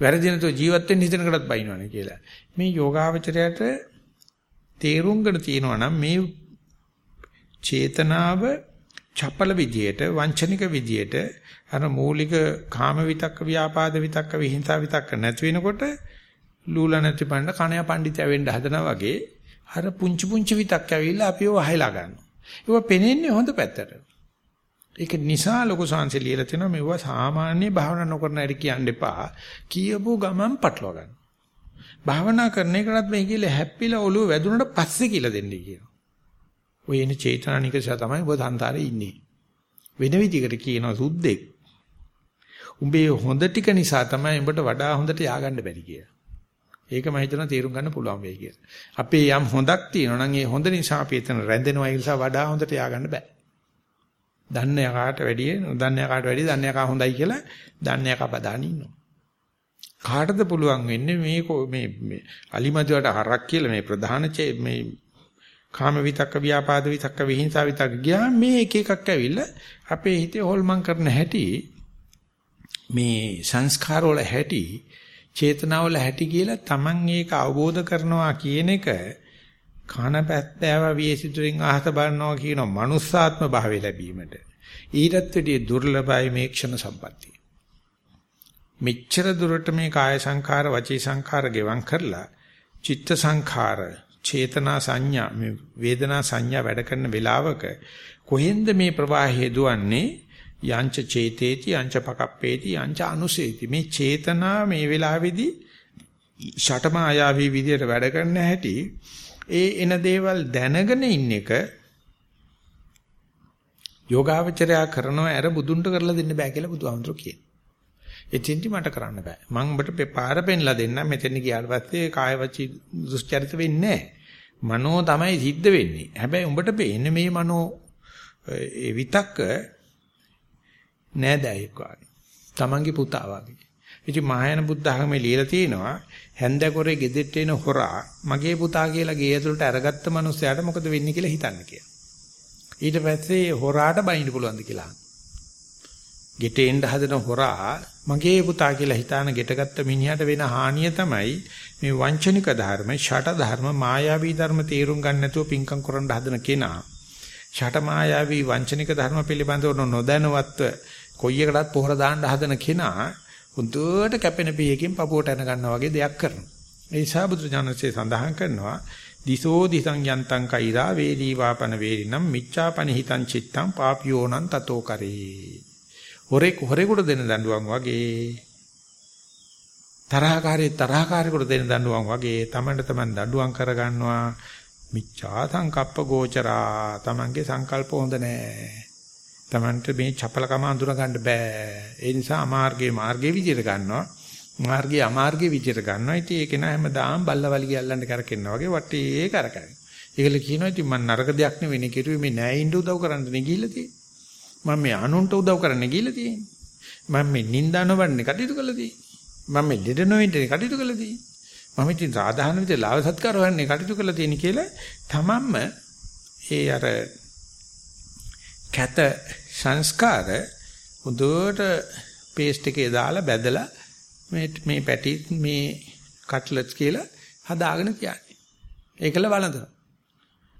වැරදි නැතුව ජීවත් වෙන්න හිතන එකටත් බයිනවනේ කියලා. මේ යෝගාවචරයට තේරුම් ගන්න තියෙනවා නම් මේ චේතනාව චපල විදියට වංචනික විදියට අර මූලික කාම විතක්ක ව්‍යාපාද විතක්ක විහිංසා විතක්ක නැති වෙනකොට ලූල නැති පණ්ඩ කණයා පඬිතය වෙන්න හදනා වගේ අර පුංචි පුංචි විතක් ඇවිල්ලා අපිව වහලා ගන්නවා. ඒක පෙනෙන්නේ හොඳ පැත්තට. ඒක නිසා ලොකු සංසය ලියලා තිනවා මෙවුවා සාමාන්‍ය භාවනා නොකරන අය කියන්න එපා. කියපු ගමන් පටලවා ගන්න. භාවනා කරන එකටත් මේ කියලා හැප්පිලා ඔළුව වැදුනට පස්සේ කියලා දෙන්නේ කියනවා. ඔය එන චේතනානිකස තමයි ඔබ සංසාරේ ඉන්නේ. වෙන විදිහකට කියනවා සුද්දෙක්. උඹේ හොඳ ටික නිසා තමයි උඹට වඩා හොඳට ය아가න්න බැරි කියලා. ඒක මම හිතනවා තේරුම් ගන්න පුළුවන් වෙයි කියලා. අපේ යම් හොඳක් තියෙනවා නම් ඒ හොඳ නිසා අපි එතන රැඳෙනවා ඒ නිසා වඩා හොඳට ය아가න්න බෑ. දන්නේ යකාට වැඩිය නොදන්නේ යකාට වැඩිය දන්නේ යකා හොඳයි කියලා දන්නේ යකා බදාන ඉන්නවා. කාටද පුළුවන් වෙන්නේ මේ මේ මේ අලිමදිවට හරක් කියලා මේ ප්‍රධාන මේ කාම විතක්ක ව්‍යාපාද විතක්ක විහිංසා විතක්ක ගියා මේ එක එකක් ඇවිල්ලා අපේ හිතේ හොල්මන් කරන හැටි මේ සංස්කාර වල හැටි චේතනාවල හැටි කියලා Taman ඒක අවබෝධ කරනවා කියන එක කන පැත්තෑව වියසිතුරින් අහත බලනවා කියන මනුස්සාත්ම භාවය ලැබීමට ඊටත් වැඩිය දුර්ලභයි මේ ක්ෂණ සම්පත්තිය. මෙච්චර දුරට මේ කාය සංඛාර වචී සංඛාර ගෙවම් කරලා චිත්ත සංඛාර චේතනා සංඥා මේ වේදනා සංඥා වැඩ කරන වෙලාවක කොහෙන්ද මේ ප්‍රවාහය දුවන්නේ යංච චේතේති යංච පකප්පේති යංච අනුසේති මේ චේතනා මේ වෙලාවේදී ෂටමායාවී විදියට වැඩ කරන්න හැටි ඒ එන දේවල් දැනගෙන ඉන්න එක යෝගාවචරයා කරනව ඇර බුදුන්ට කරලා දෙන්න බෑ කියලා බුදුහාමුදුරු කියනවා. එතින්ටි මට කරන්න බෑ. මම උඹට පාර පෙන්ලා දෙන්නම් මෙතන ගියාට පස්සේ කාය වචී දුස්චරිත වෙන්නේ මනෝ තමයි සිද්ධ වෙන්නේ. හැබැයි උඹට පේන්නේ මේ මනෝ ඒ විතක්ක නෑදෑයෙක් වගේ. තමන්ගේ පුතා වගේ. ඉතින් මහායාන බුද්ධ ධර්මයේ ලියලා තියෙනවා හැන්දකොරේ ගෙදෙට්ට එන හොරා මගේ පුතා කියලා ගේ ඇතුළට අරගත්ත මනුස්සයාට මොකද වෙන්නේ කියලා හිතන්න කියලා. ඊට පස්සේ හොරාට බයින්න පුළුවන්ද කියලා. ගෙට එන්න හදන හොරා මගේ පුතා කියලා හිතාන ගෙටගත්ත මිනිහට වෙන හානිය තමයි මේ වංචනික ධර්ම, ෂට ධර්ම, මායාවී ධර්ම තේරුම් ගන්න නැතුව පිංකම් කරන්න හදන කෙනා. ෂට මායාවී වංචනික ධර්ම පිළිබඳව නොදැනුවත්ව කොයි එකටත් පොහොර දාන්න හදන කෙනා හුදුවට කැපෙන පියකින් පපුවට එන ගන්නවා වගේ දෙයක් කරනවා. ඒ නිසා බුදුජානකසේ සඳහන් කරනවා දිසෝ දිසං යන්තං කෛරා වේදී වාපන වේරිනම් මිච්ඡාපනි හිතං චිත්තං පාපියෝනං තතෝ කරේ. හොරේ හොරේකට දෙන දඬුවම් වගේ තරහකාරී තරහකාරයෙකුට දෙන දඬුවම් වගේ තමන්ට තමන් දඬුවම් කරගන්නවා මිච්ඡා සංකප්ප ගෝචරා තමන්ගේ සංකල්ප හොඳ නැහැ Tamanට මේ චපලකම අඳුර ගන්න බෑ. ඒ නිසා අමාර්ගයේ මාර්ගයේ විදියට ගන්නවා. මාර්ගයේ අමාර්ගයේ විදියට ගන්නවා. ඉතින් ඒක නෑ හැමදාම බල්ලවලිය අල්ලන්න කරකිනවා වගේ වටේ කරකැවෙන. ඒකල කියනවා ඉතින් මම නරක දෙයක් නෙවෙයි කිරුවේ මේ නෑයින්ට උදව් කරන්න නේ ගිහිල්ලා තියෙන්නේ. මම මේ අනුන්ට උදව් කරන්න ගිහිල්ලා තියෙන්නේ. මම මේ නිന്ദා නොවන්නේ කටයුතු කළා තියෙන්නේ. මම මේ ලෙඩ නොවෙන්නේ කටයුතු කළා තියෙන්නේ. මම ඉතින් සාධාරණ විදිහට ලාභ සත්කාර හොයන්නේ කටයුතු කළා තියෙන කියලා තමන්ම ඒ අර කැත සංස්කාර හොඳට පේස්ට් එකේ දාලා බැදලා මේ මේ පැටි මේ කට්ලට්ස් කියලා හදාගෙන තියන්නේ. ඒකල වළඳනවා.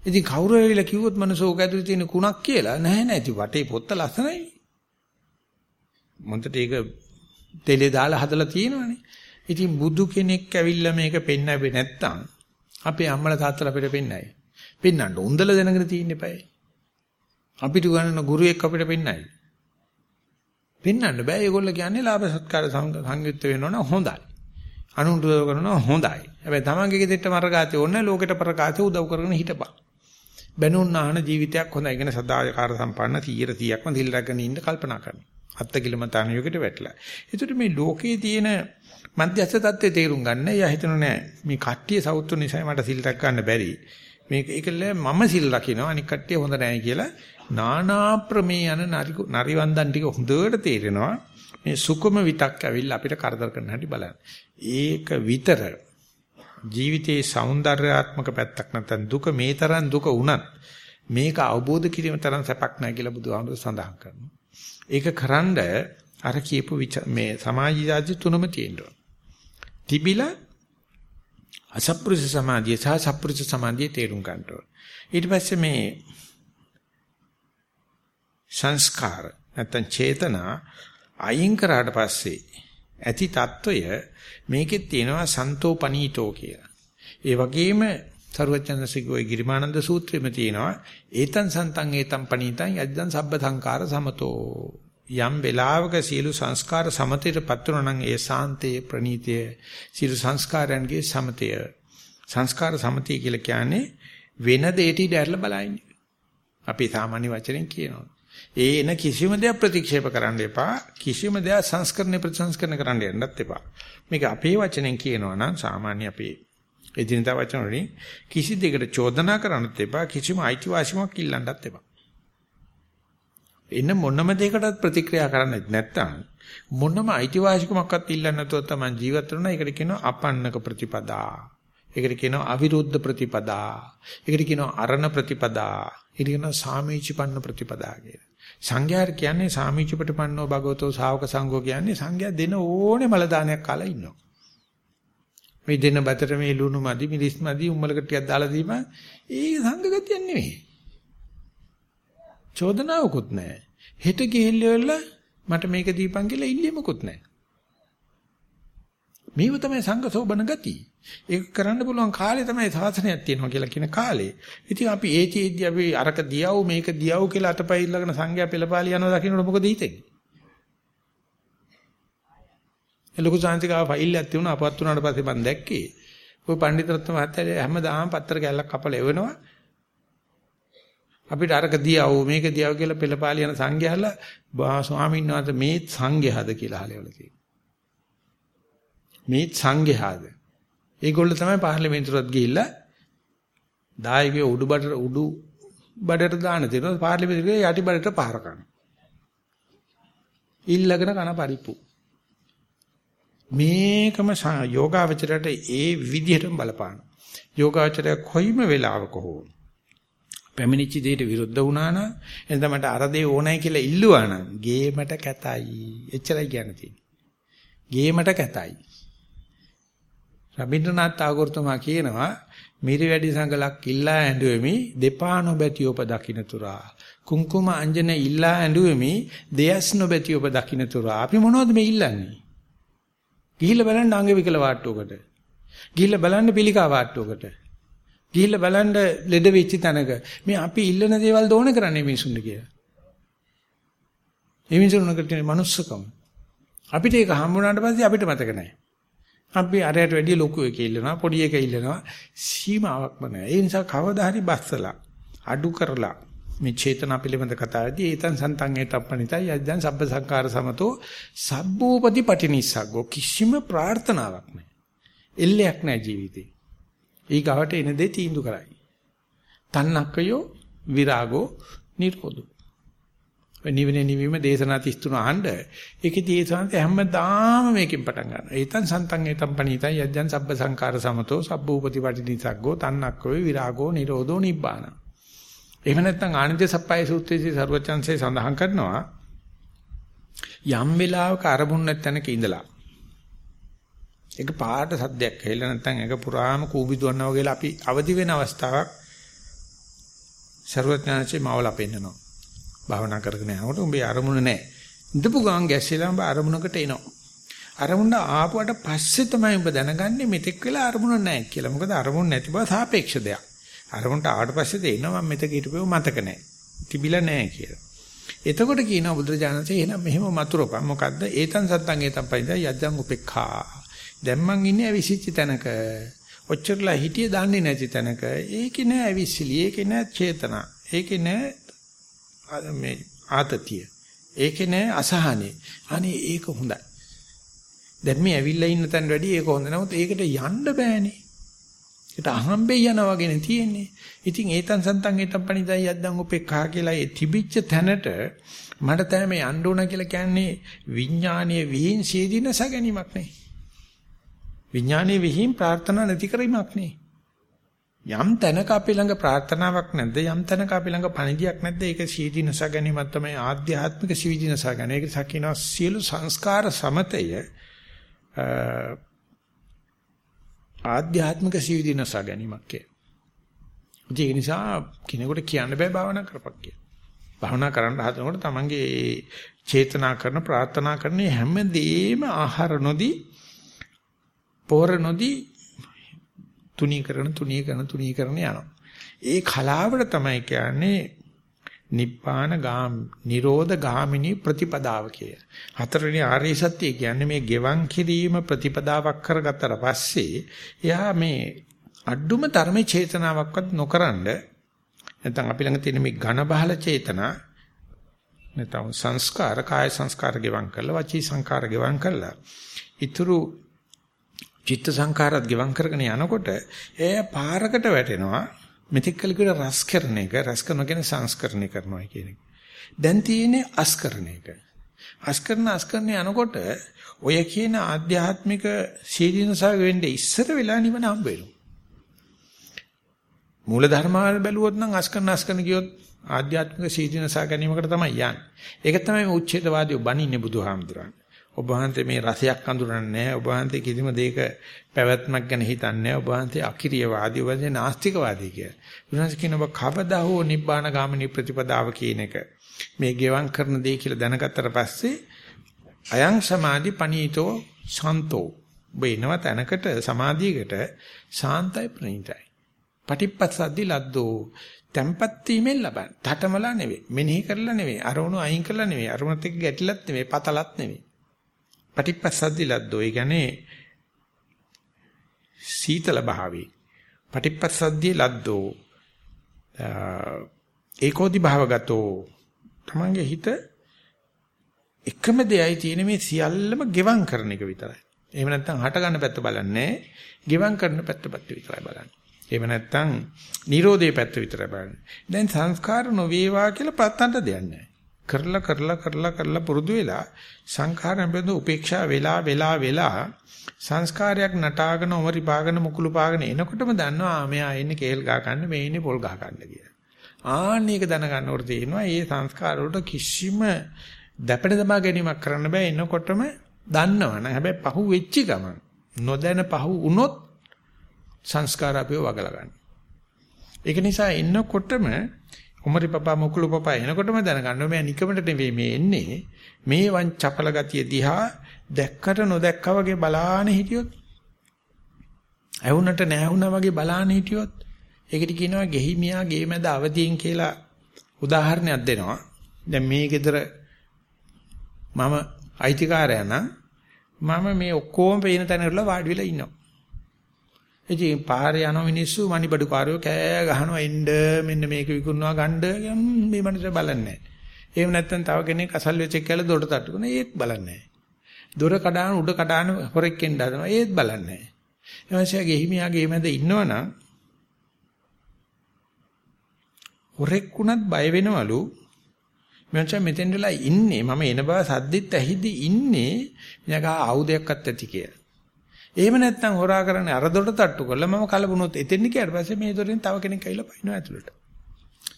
ඉතින් කවුරු ඇවිල්ලා කිව්වොත් මනසෝක ඇතුලේ තියෙන කුණක් කියලා නැහැ නෑ ඉතින් වටේ පොත්ත ලස්සනයි. මොන්ට ඒක තෙලේ දාලා හදලා තියෙනවනේ. ඉතින් බුදු කෙනෙක් ඇවිල්ලා මේක පෙන්නවෙ නැත්තම් අපේ අම්මලා තාත්තලා අපිට පෙන්නයි. පෙන්නන්න උන්දල දැනගෙන තියෙන්න eBay. අපිට ගණන ගුරුවෙක් අපිට පෙන්නයි. පෙන්වන්න බෑ. ඒගොල්ලෝ කියන්නේ ලාභ සත්කාර සංයුක්ත වෙනවනම් හොඳයි. අනුන්ට උදව් කරනවා හොඳයි. හැබැයි තමන්ගේ ගෙදරට මරගාතේ ඕනේ ලෝකෙට පරකාතේ උදව් කරගෙන හිටපන්. බැනුන් ආහන ජීවිතයක් හොඳයි. කියන සදාකාර සම්පන්න 100 100ක්ම දිල් රැගෙන ඉන්න කල්පනා කරනවා. අත්තකිලම තනියකට වැටලා. ඒකට මේ ලෝකයේ තියෙන මධ්‍යස්ථ தත්ත්වය තේරුම් ගන්න. එයා හිතන නෑ මේ කට්ටිය සෞතු නිසා මට සිල් රැක ගන්න බැරි. මේක ඒකල මම සිල් රකින්නවා අනික කට්ටිය හොඳ නෑ කියලා නානා ප්‍රමේ යන නරිවන්දන් ටික හොඳට තේරෙනවා මේ සුකුම විතක් ඇවිල්ලා අපිට කරදර කරන හැටි බලන්න. ඒක විතර ජීවිතයේ సౌందర్యාත්මක පැත්තක් නැත්නම් දුක මේ තරම් දුක වුණත් මේක අවබෝධ කිරීම තරම් සැපක් නැහැ කියලා බුදුහාමුදුර සඳහන් කරනවා. ඒක කරන්ඩ අර කියපු මේ සමාජීයජි තුනම තියෙනවා. තිබිලා අසප්පෘස සමාධිය සහ සප්පෘස සමාධිය තේරුම් ගන්න ඕනේ. ඊට පස්සේ මේ සංස්කාර නැත්තම් චේතනා අයින් කරාට පස්සේ ඇති తত্ত্বය මේකෙත් තියෙනවා සන්තෝපනීතෝ කියලා. ඒ වගේම සරුවචන්දසිකෝයි ගිරිමානන්ද සූත්‍රෙම තියෙනවා ඒතං සන්තං ඒතං පනීතං යද්දං සබ්බ සංකාර සමතෝ. යම් වෙලාවක සියලු සංස්කාර සමතේටපත් වුණා නම් ඒ සාන්තයේ ප්‍රණීතය සියලු සංස්කාරයන්ගේ සමතය. සංස්කාර සමතය කියලා කියන්නේ වෙන දෙයකට ඉඩ ඇරලා බලන්නේ. අපි සාමාන්‍ය වචනෙන් කියනවා. ඒ එන කිසිම දෙයක් ප්‍රතික්ෂේප කරන්න එපා කිසිම දෙයක් සංස්කරණය ප්‍රතිසංස්කරණය කරන්න යන්නත් එපා මේක අපේ වචනෙන් කියනවා නම් සාමාන්‍ය අපේ එදිනදා වචන වලින් කිසි දෙයකට චෝදනා කරන්නත් එපා කිසිම අයිතිවාසිකමක් ඉල්ලන්නත් එපා එන්න මොනම දෙයකටත් ප්‍රතික්‍රියා කරන්නේ නැත්නම් මොනම අයිතිවාසිකමක්වත් ඉල්ලන්නේ නැතුව තමයි ජීවත් වෙනවා. ඒකට කියනවා අපන්නක ප්‍රතිපදා. ඒකට කියනවා අවිරුද්ධ ප්‍රතිපදා. ඒකට කියනවා අරණ ප්‍රතිපදා. ඒකට කියනවා සාමීචිපන්න ප්‍රතිපදා කියලා. සංඝයාර කියන්නේ සාමීචිපටපන්නෝ භගවතෝ ශාවක සංඝෝ කියන්නේ සංඝයා දෙන ඕනේ මල දානයක් කාලා ඉන්නවා. මේ දෙන බතර මේ ලුණු මදි මිරිස් මදි උම්මලකට ටිකක් දාලා දීම ඒ සංඝගතියක් නෙවෙයි. චෝදනාවකුත් නැහැ. හෙට ගිහිල්ලා මට මේක දීපන් කියලා ඉල්ලීමකුත් නැහැ. මේව තමයි සංඝසෝබන ගති. ඒක කරන්න පුළුවන් කාලේ තමයි සාසනයක් තියෙනවා කියලා කියන කාලේ. ඉතින් අපි ඒචේදී අපි අරක දියව් මේක දියව් කියලා අතපය ඉල්ලගෙන සංඝයා පෙළපාලි යනවා දකින්නකොට මොකද හිතෙන්නේ? ලොකු සාන්තිකාව ෆයිල් එකක් තියුණා අපවත් වුණාට පස්සේ මම දැක්කේ. ඔය පඬිතරත්න මහත්තයා හැමදාම පත්‍ර කැල්ලක් කපලා එවනවා. අපිට අරක දියව මේක දියව කියලා පෙළපාලි යන සංඝයාලා ස්වාමීන් වහන්සේ මේ සංඝයාද කියලා අහලවල තියෙනවා. මේ සංඝයාද. ඒගොල්ලෝ තමයි පාර්ලිමේන්තුවට ගිහිල්ලා දායකයෝ උඩු බඩට උඩු බඩට දාන දෙනවා පාර්ලිමේන්තුවේ යටි බඩට පහර කරනවා. ඊළඟන කන පරිප්පු. මේකම යෝගාවචරයට ඒ විදිහටම බලපාන. යෝගාවචරය කොයිම වෙලාවක හෝ පැමිණිච්ච දෙයට විරුද්ධ වුණා නම් එතන මට අර දේ ඕනයි කියලා ඉල්ලුවා නම් ගේමට කැතයි. එච්චරයි කියන්න තියෙන්නේ. ගේමට කැතයි. රබින්ද්‍රනාත් tagore තුමා කියනවා මිරි වැඩි සංගලක් ඉල්ලා ඇඬුවෙමි දෙපා නොබැති ඔබ දකින්නතුරා. කුංකුම අංජන ඉල්ලා ඇඬුවෙමි දෙයස් නොබැති ඔබ දකින්නතුරා. අපි මොනවද මේ ඉල්ලන්නේ? ගිහිල්ලා බලන්න අංග විකල වාට්ටුවකට. ගිහිල්ලා බලන්න පිළිකා වාට්ටුවකට. ගිහිල්ලා බලන්න ලෙඩ වෙච්ච තැනක මේ අපි ඉල්ලන දේවල් දෝන කරන්නේ මිනිසුන්ට කියලා. ඒ මිනිසුන්ට තියෙන manussකම. අපිට ඒක හම්බුනාට පස්සේ අපිට මතක නැහැ. අපි අරයට වැඩිය ලොකු එක ඉල්ලනවා පොඩි එක ඉල්ලනවා සීමාවක්ම නැහැ. ඒ නිසා කවදා හරි බස්සලා අඩු කරලා මේ චේතනා පිළිබඳ කතාවේදී ඒතන් සන්තං ඒතප්පනිතයි යද්දන් සබ්බ සංකාර සමතෝ සබ්බූපති පටිනිස්සග්ගෝ කිසිම ප්‍රාර්ථනාවක් නැහැ. එල්ලයක් නැහැ ජීවිතේ. ඊගාවට එන දේ තීන්දුව කරයි. තන්නක්කයෝ විරාගෝ නිරෝධෝ. ඔය නිවෙන නිවීම දේශනා 33 අහන්න ඒකේ ඒ සංත හැමදාම මේකෙන් පටන් ගන්නවා. ඒතන් සන්තං ඒතම් පණීතයි යජ්ජන් සබ්බ සංකාර සමතෝ සබ්බූපතිපටි නිසග්ගෝ තන්නක්කෝ විරාගෝ නිරෝධෝ නිබ්බාන. එහෙම නැත්නම් ආනන්ද සප්පයි සූත්‍රයේ සර්වචන්සේ සඳහන් කරනවා යම් වෙලාවක අරමුණ නැත්නම්ක ඉඳලා ඒක පාට සද්දයක් ඇහිලා නැත්නම් ඒක පුරාම කූඹි දුවනවා වගේ අපි අවදි වෙන අවස්ථාවක් ਸਰවඥාන්සේ මවලා පෙන්නනවා. භාවනා කරගෙන යනකොට උඹේ අරමුණ නැහැ. ඉඳපු ගමන් ගැස්සෙලාම අරමුණකට එනවා. අරමුණ ආපුවට පස්සේ තමයි ඔබ දැනගන්නේ මෙතෙක් වෙලා අරමුණ නැහැ කියලා. මොකද අරමුණ නැති බව සාපේක්ෂ දෙයක්. අරමුණට ආවට පස්සේ තේරෙනවා මම මෙතක හිටපෙව මතක නැහැ. තිබිලා නැහැ කියලා. එතකොට කියනවා බුදුරජාණන්සේ එහෙනම් මෙහෙම මතුරපන්. මොකද්ද? ඒතන් සත්තං ඒතන් පයිදා යද්දන් උපේක්ඛා. දැන් මං ඉන්නේ අවිසිච්ච තැනක. ඔච්චරලා හිටියේ දන්නේ නැති තැනක. ඒකේ නෑ අවිසිලි. ඒකේ නෑ චේතනා. ඒකේ නෑ මේ ආතතිය. ඒකේ නෑ අසහනේ. අනේ ඒක හොඳයි. දැන් මේ ඇවිල්ලා ඉන්න තැන වැඩි ඒක හොඳ. නමුත් ඒකට යන්න බෑනේ. ඒකට අහම්බේ යනවා වගේනේ තියෙන්නේ. ඉතින් ඒතන් සන්තන් ඒතන් පණිදයි යද්දන් උපේක්ඛා කියලා ඒ තිබිච්ච තැනට මට තමයි යන්න ඕන කියලා කියන්නේ විඥානීය විහිං සීදීනස ගැනීමක් නේ. විඥානීය විහිං ප්‍රාර්ථනා නැති කිරීමක් නේ. යම් තැනක අපි ළඟ ප්‍රාර්ථනාවක් නැද්ද යම් තැනක අපි ළඟ පණිදියක් නැද්ද ඒක සීදීනස ගැනීමක් තමයි ආධ්‍යාත්මික සීදීනස ගැනීම. ඒක සකිනවා සියලු සංස්කාර සමතය ආධ්‍යාත්මික සීදීනස ගැනීමක් කිය. ඒ නිසා කිනෙකුට කියන්න බෑ භාවනා කරපක් කිය. භාවනා කරන්න හදනකොට තමන්ගේ චේතනා කරන ප්‍රාර්ථනා කරන හැමදේම ආහාර නොදී පෝර නොදී තුනී කරන තුනී කරන තුනී කරන යනවා. ඒ කලාවට තමයි කියන්නේ නිබ්බාන ගාම නිරෝධ ගාමිනී ප්‍රතිපදාව කිය. හතරවෙනි ආර්ය සත්‍ය කියන්නේ මේ ගෙවන් කිරීම ප්‍රතිපදාවක් කරගත්තට පස්සේ එයා මේ අඩුම ධර්මයේ චේතනාවක්වත් නොකරනද නැත්නම් අපි ළඟ තියෙන මේ ඝන බහල චේතනා නැත්නම් සංස්කාර කාය සංස්කාර ගෙවන් කරලා වචී සංස්කාර ගෙවන් කරලා ඊතුරු චිත්ත සංකාරات ගෙවන් කරගෙන යනකොට එය පාරකට වැටෙනවා මෙතෙක් කල කිව්ව රස කරන එක රස කරන කියන්නේ සංස්කරණය කරනවා කියන එක. දැන් තියෙන්නේ අස්කරණ එක. අස්කරණ අස්කරණ යනකොට ඔය කියන ආධ්‍යාත්මික සීදීනසාව වෙන්නේ ඉස්සර වෙලා නිවන හම්බ වෙනවා. මූල ධර්මාවල් බැලුවොත් නම් අස්කරණ අස්කරණ කියොත් ආධ්‍යාත්මික සීදීනසා ගැනීමකට තමයි යන්නේ. ඒක තමයි මේ උච්ඡේදවාදී බණින්නේ බුදුහාමුදුරන්. ඔබ වහන්සේ මේ රසයක් අඳුරන්නේ නැහැ. ඔබ වහන්සේ කිසිම දෙයක පැවැත්මක් ගැන හිතන්නේ නැහැ. ඔබ වහන්සේ අකිරියවාදී, ඔබ වහන්සේ නාස්තිකවාදී කියලා. උන්වහන්සේ කියන ඔබ කවදා හෝ නිබ්බාන ගාමිනී ප්‍රතිපදාව කියන එක මේ ගෙවම් කරන දෙය කියලා දැනගත්තට පස්සේ අයං සමාධි පනීතෝ සන්තෝ ඔබ එනවා තැනකට සමාධියකට ශාන්තයි ප්‍රණීතයි. පටිපස්සද්දි ලද්දෝ tempat වීමෙන් ලබන. තටමලා නෙවෙයි. මෙනෙහි කරලා නෙවෙයි. අරමුණු අයින් කරලා නෙවෙයි. අරමුණත් එක්ක ගැටිලත් නෙවෙයි. පතලත් නෙවෙයි. පටිපස්සද්දි ලද්දෝ. ඒ කියන්නේ සීතල භාවේ. පටිපස්සද්දි ලද්දෝ. ඒකෝදි භාවගතෝ. තමන්ගේ හිත එකම දෙයයි තියෙන මේ සියල්ලම ගෙවම් කරන එක විතරයි. එහෙම නැත්නම් හට ගන්න පැත්ත බලන්නේ ගෙවම් කරන පැත්ත පැත්ත විතරයි බලන්නේ. එහෙම නැත්නම් Nirodhe පැත්ත විතරයි බලන්නේ. දැන් සංස්කාර නොවේවා කියලා පත්තන්ට දෙයක් නැහැ. කරලා කරලා කරලා කරලා පුරුදු වෙලා සංඛාරයෙන් බඳු උපේක්ෂා වෙලා වෙලා වෙලා සංස්කාරයක් නටාගෙන උමරි පාගෙන මුකුළු පාගෙන එනකොටම දන්නවා මෙයා ඉන්නේ කේල් ගහ ගන්න මේ ඉන්නේ පොල් ගහ ගන්න කියලා. ආන්නේක දැනගන්නකොට තේරෙනවා මේ සංස්කාර වලට කිසිම දැපෙන දමා ගැනීමක් කරන්න බෑ එනකොටම දන්නවනේ. හැබැයි පහු වෙච්ච ගමන් නොදැන පහු වුණොත් සංස්කාර අපිව වගලා ගන්න. ඒක නිසා එන්නකොටම කුමරි පපා මුකුළු පපා එනකොටම දැනගන්න මේ නිකමට නෙවෙයි මේ එන්නේ. මේ වන් චපල ගතිය දිහා දැක්කට නොදැක්කා වගේ බලාන හිටියොත් ඇහුනට නැහුණා වගේ බලාන හිටියොත් ඒකට කියනවා ගෙහි මියා ගේ මැද අවදීන් කියලා උදාහරණයක් දෙනවා. දැන් මේ ගෙදර මම අයිතිකාරයා නම් මම මේ ඔක්කොම පේන තැනවල වාඩි වෙලා ඉන්නවා. ඉතින් පාරේ යන මිනිස්සු මණිබඩු කාරයෝ කෑ ගහනවා එන්න මෙන්න මේක විකුණනවා ගන්න මේ මනස බලන්නේ නැහැ. එහෙම නැත්නම් තව කෙනෙක් අසල් වෙච්ච කියලා දොඩ තට්ටු කරන ඒත් බලන්නේ නැහැ. දොර කඩාන උඩ කඩාන හොරෙක් එන්න හදනවා ඒත් බලන්නේ නැහැ. එමන්සයාගේ හිමියාගේ මැද ඉන්නවනම් හොරෙක් උනත් බය වෙනවලු මං මෙතෙන් වෙලා ඉන්නේ මම එන බව සද්දෙත් ඇහිදි ඉන්නේ මීයා ආයුධයක්වත් ඇති කියලා. එහෙම නැත්නම් හොරා කරන්නේ අර දොට තට්ටු කරලා මම කලබුණොත් එතෙන් ගියාට පස්සේ මේ දොරෙන් තව කෙනෙක් ඇවිල්ලා පයින්නවා ඇතුළට.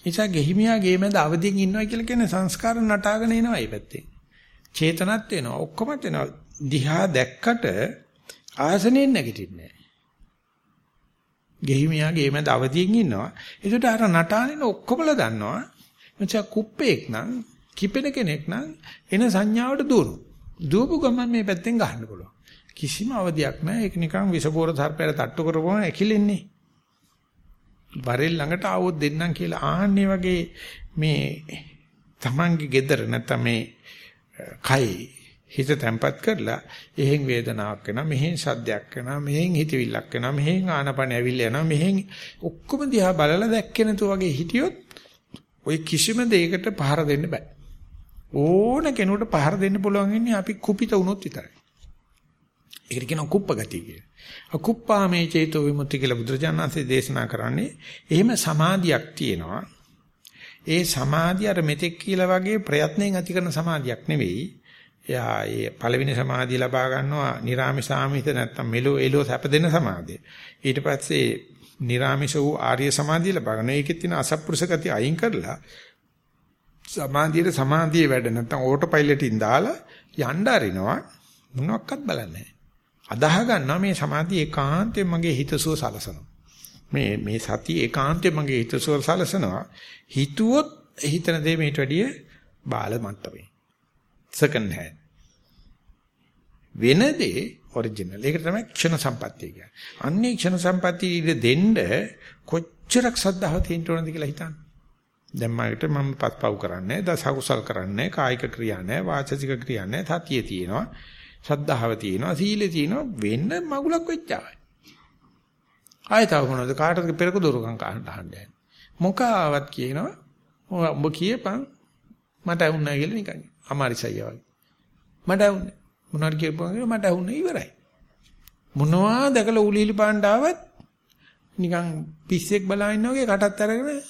නිසා ගෙහිමියා ගේ මැද අවදියෙන් ඉන්නවා කියලා කියන්නේ සංස්කාර නටාගෙන එනවා මේ පැත්තේ. චේතනත් වෙනවා ඔක්කොමත් වෙනවා. දිහා දැක්කට ආසනෙන් නැගිටින්නේ නැහැ. ගෙහිමියා ගේ මැද අවදියෙන් ඉන්නවා. ඒකට අර නටානේ ඔක්කොමලා දන්නවා. මචං කුප්පේක් නම් කිපෙන කෙනෙක් නම් එන සංඥාවට දුවනවා. දුවපු ගමන් මේ පැත්තෙන් ගහන්න පුළුවන්. කිසිම අවධියක් නැහැ. ඒක නිකන් විසකෝර සර්පයට තට්ටු කරපුවම ඇකිලෙන්නේ. බරෙල් ළඟට ආවොත් දෙන්නම් කියලා ආන්නේ වගේ මේ Tamange gedara නැත්නම් මේ කයි හිත තැම්පත් කරලා එහෙන් වේදනාවක් වෙනවා මෙහෙන් සද්දයක් වෙනවා මෙහෙන් හිතවිල්ලක් වෙනවා මෙහෙන් ආනපන ඇවිල්ලා යනවා මෙහෙන් ඔක්කොම දිහා බලලා දැක්කේ නැතු වගේ හිටියොත් ওই කිසිම දෙයකට පහර දෙන්න බෑ ඕන කෙනෙකුට පහර දෙන්න පුළුවන් ඉන්නේ අපි කුපිත වුණොත් විතරයි ඒකට කියනවා කුප්ප ගතිය කියලා. අකුප්පාමේ චේතෝ විමුක්ති කියලා බුදුරජාණන්සේ දේශනා කරන්නේ එහෙම සමාධියක් තියෙනවා. ඒ සමාධිය අර මෙතෙක් කියලා වගේ ප්‍රයත්නයෙන් ඇති කරන සමාධියක් නෙවෙයි. එයා ඒ පළවෙනි සමාධිය ලබා ගන්නවා නිර්ාමිසාමිත නැත්තම් මෙලෝ එලෝ සැප දෙන සමාධිය. ඊට පස්සේ නිර්ාමිෂ වූ ආර්ය සමාධිය ලබා ගන්න. ඒකෙත් තියෙන අසත්පුරුෂ ගතිය අයින් කරලා සමාධියට සමාධියේ වැඩ නැත්තම් ඕටෝ පයිලට්ින් දාලා යන්න අරිනවා මොනවත් බලන්නේ අදාහ ගන්නවා මේ සමාධිය ඒකාන්තයෙන් මගේ හිතසුව සලසනවා. මේ මේ සතිය ඒකාන්තයෙන් මගේ හිතසුව සලසනවා. හිතුවොත් හිතන දේ මේට වැඩිය බාල මට්ටමේ. Second hand. වෙන දේ ඔරිජිනල්. ඒක තමයි ක්ෂණ සම්පත්තිය කියන්නේ. අන්නේ ක්ෂණ සම්පත්තිය ඉඳ දෙන්න කොච්චරක් සද්ධාව තියෙන්න ඕනද කියලා හිතන්න. දැන් මකට මම පස්පව් කරන්නේ, දසකුසල් කරන්නේ, කායික ක්‍රියා නැහැ, වාචසික ක්‍රියා නැහැ, සතිය තියෙනවා. සද්ධාව තියෙනවා, සීලෙ තියෙනවා වෙන්න මගුලක් වෙච්චාවයි. ආයතව මොනවද කාටද පෙරක දොරකම් කාණ්ඩ අහන්නේ. මොකාවත් කියනවා ඔබ කියපන් මට වුණා කියලා නිකන්. අමාරිසය වගේ. මට වුණේ මොනවාර කියපුවා මට වුණේ ඉවරයි. මොනවා දැකලා උලිලි පාණ්ඩ ආවත් නිකන් පිස්සෙක් බලා ඉන්න වගේ කටත් අරගෙන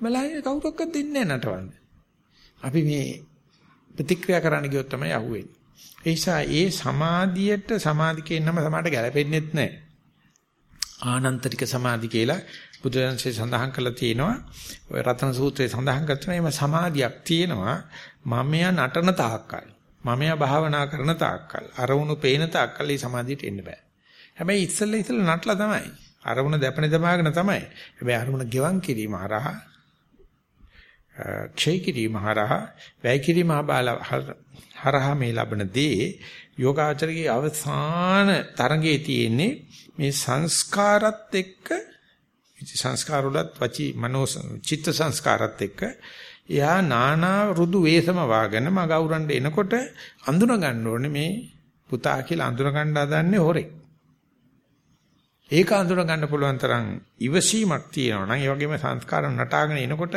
බලන්නේ කවුරක්වත් දෙන්නේ නැහැ නටවන්න. අපි මේ ප්‍රතික්‍රියා කරන්න ගියොත් තමයි අහුවෙන්නේ. ඒ නිසා ඒ සමාධියට සමාධි කියන නම සමාඩ ගැලපෙන්නේත් නැහැ. ආනන්තරික සමාධි කියලා බුදුරජාන්සේ සඳහන් කළා තියෙනවා. ඔය රතන සූත්‍රයේ සඳහන් කරනවා මේ සමාධියක් තියෙනවා මමයා නටන තාක්කල්. මමයා භාවනා කරන තාක්කල්. අරවුණු පේන තාක්කල් මේ සමාධියට එන්න බෑ. හැබැයි ඉස්සෙල්ලා ඉස්සෙල්ලා නටලා තමයි. අරමුණ දැපෙන දමාගෙන තමයි. හැබැයි අරමුණ ගෙවන් කිරීම හරහා ක්ෂය කිරීම හරහා වැය කිරීම හරහා හරහා මේ ලබන දේ යෝගාචරයේ අවසාන තරඟයේ තියෙන්නේ මේ සංස්කාරත් එක්ක සංස්කාර වලත් වචී මනෝ චිත්ත සංස්කාරත් එක්ක එයා නානා රුදු වේසම වාගෙන මග අවුරන්න එනකොට අඳුන ගන්න ඕනේ මේ පුතා කියලා අඳුන ගන්න හදන්නේ හොරේ. ඒක අඳුන ගන්න පුළුවන් තරම් ඉවසීමක් තියෙනවා නම් ඒ වගේම සංස්කාර නටාගෙන එනකොට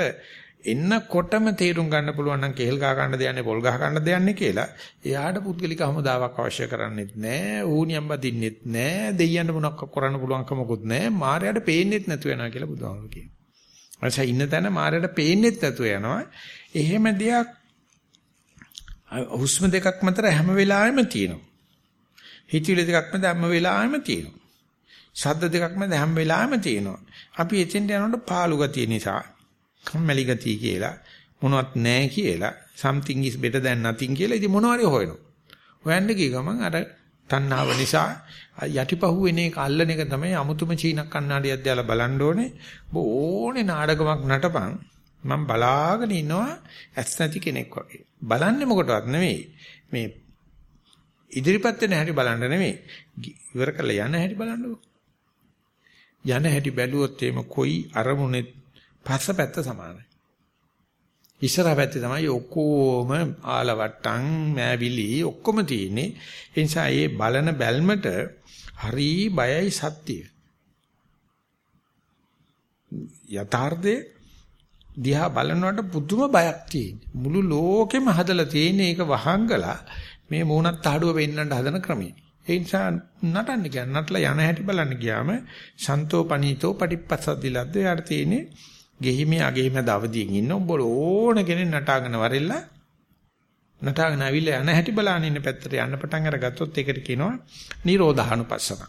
එන්නකොටම තේරුම් ගන්න පුළුවන් නම් කෙහෙල් ගහ ගන්න දෙයන්නේ පොල් ගහ ගන්න දෙයන්නේ කියලා එයාට පුද්ගලික හමුදාවක් අවශ්‍ය කරන්නේත් නැහැ ඌනියම් බදින්නෙත් නැහැ දෙයියන්ට මොනවක් කරන්න පුළුවන්කමකුත් නැහැ මායයට පේන්නෙත් නැතු වෙනවා කියලා බුදුහාමුදුරු කියනවා. අනිසා ඉන්න තැන මායයට පේන්නෙත් නැතු වෙනවා. එහෙම දෙයක් හුස්ම දෙකක් මතර හැම වෙලාවෙම තියෙනවා. හිතවිලි දෙකක් මත හැම වෙලාවෙම තියෙනවා. ශබ්ද දෙකක් මත හැම වෙලාවෙම තියෙනවා. අපි එතෙන්ට යනකොට පාළු ගතිය නිසා කම්මැලි ගතිය කියලා මොනවත් නැහැ කියලා something is better than nothing කියලා ඉතින් මොනවාරි හොයනවා. හොයන්න ගිය ගමන් අර තණ්හාව නිසා යටිපහුව වෙන එක අල්ලන එක තමයි අමුතුම චීනක් කන්නාඩියක් දාලා බලන්න ඕනේ. ඕනේ නාඩගමක් නටපන් මම බලාගෙන ඉන්නවා ඇස් නැති කෙනෙක් වගේ. බලන්නේ මොකටවත් නෙවෙයි. මේ ඉදිරිපත් වෙන හැටි බලන්න නෙවෙයි. ඉවර කරලා යන හැටි බලන්නකො. යන හැටි බැලුවොත් එimhe කොයි අරමුණේ පස්ස පැත්ත සමානයි. ඉස්සරහ පැත්තේ තමයි ඔක්කොම ආලවට්ටම් මෑවිලි ඔක්කොම තියෙන්නේ. ඒ නිසා මේ බලන බැල්මට හරි බයයි සත්‍යය. යථාර්ථයේ දිහා බලනකොට පුදුම බයක් තියෙන. මුළු ලෝකෙම හදලා තියෙන එක වහංගලා මේ මූණත් ආඩුව වෙන්නට හදන ක්‍රමය. ඒ නිසා නටන්න කියන නටලා යන හැටි බලන්න ගියාම සන්තෝ පනීතෝ පටිපස්සද්දිලද්ද යාට තියෙන්නේ ගෙහිමේ අගෙහිම දවදියෙන් ඉන්න උඹ ඕන කෙනෙක් නටාගෙන වරෙල්ලා නටාගෙන අවිල්ලා යන හැටි බලන ඉන්න පැත්තට යන්න පටන් අරගත්තොත් ඒකට කියනවා නිරෝධානුපස්සන.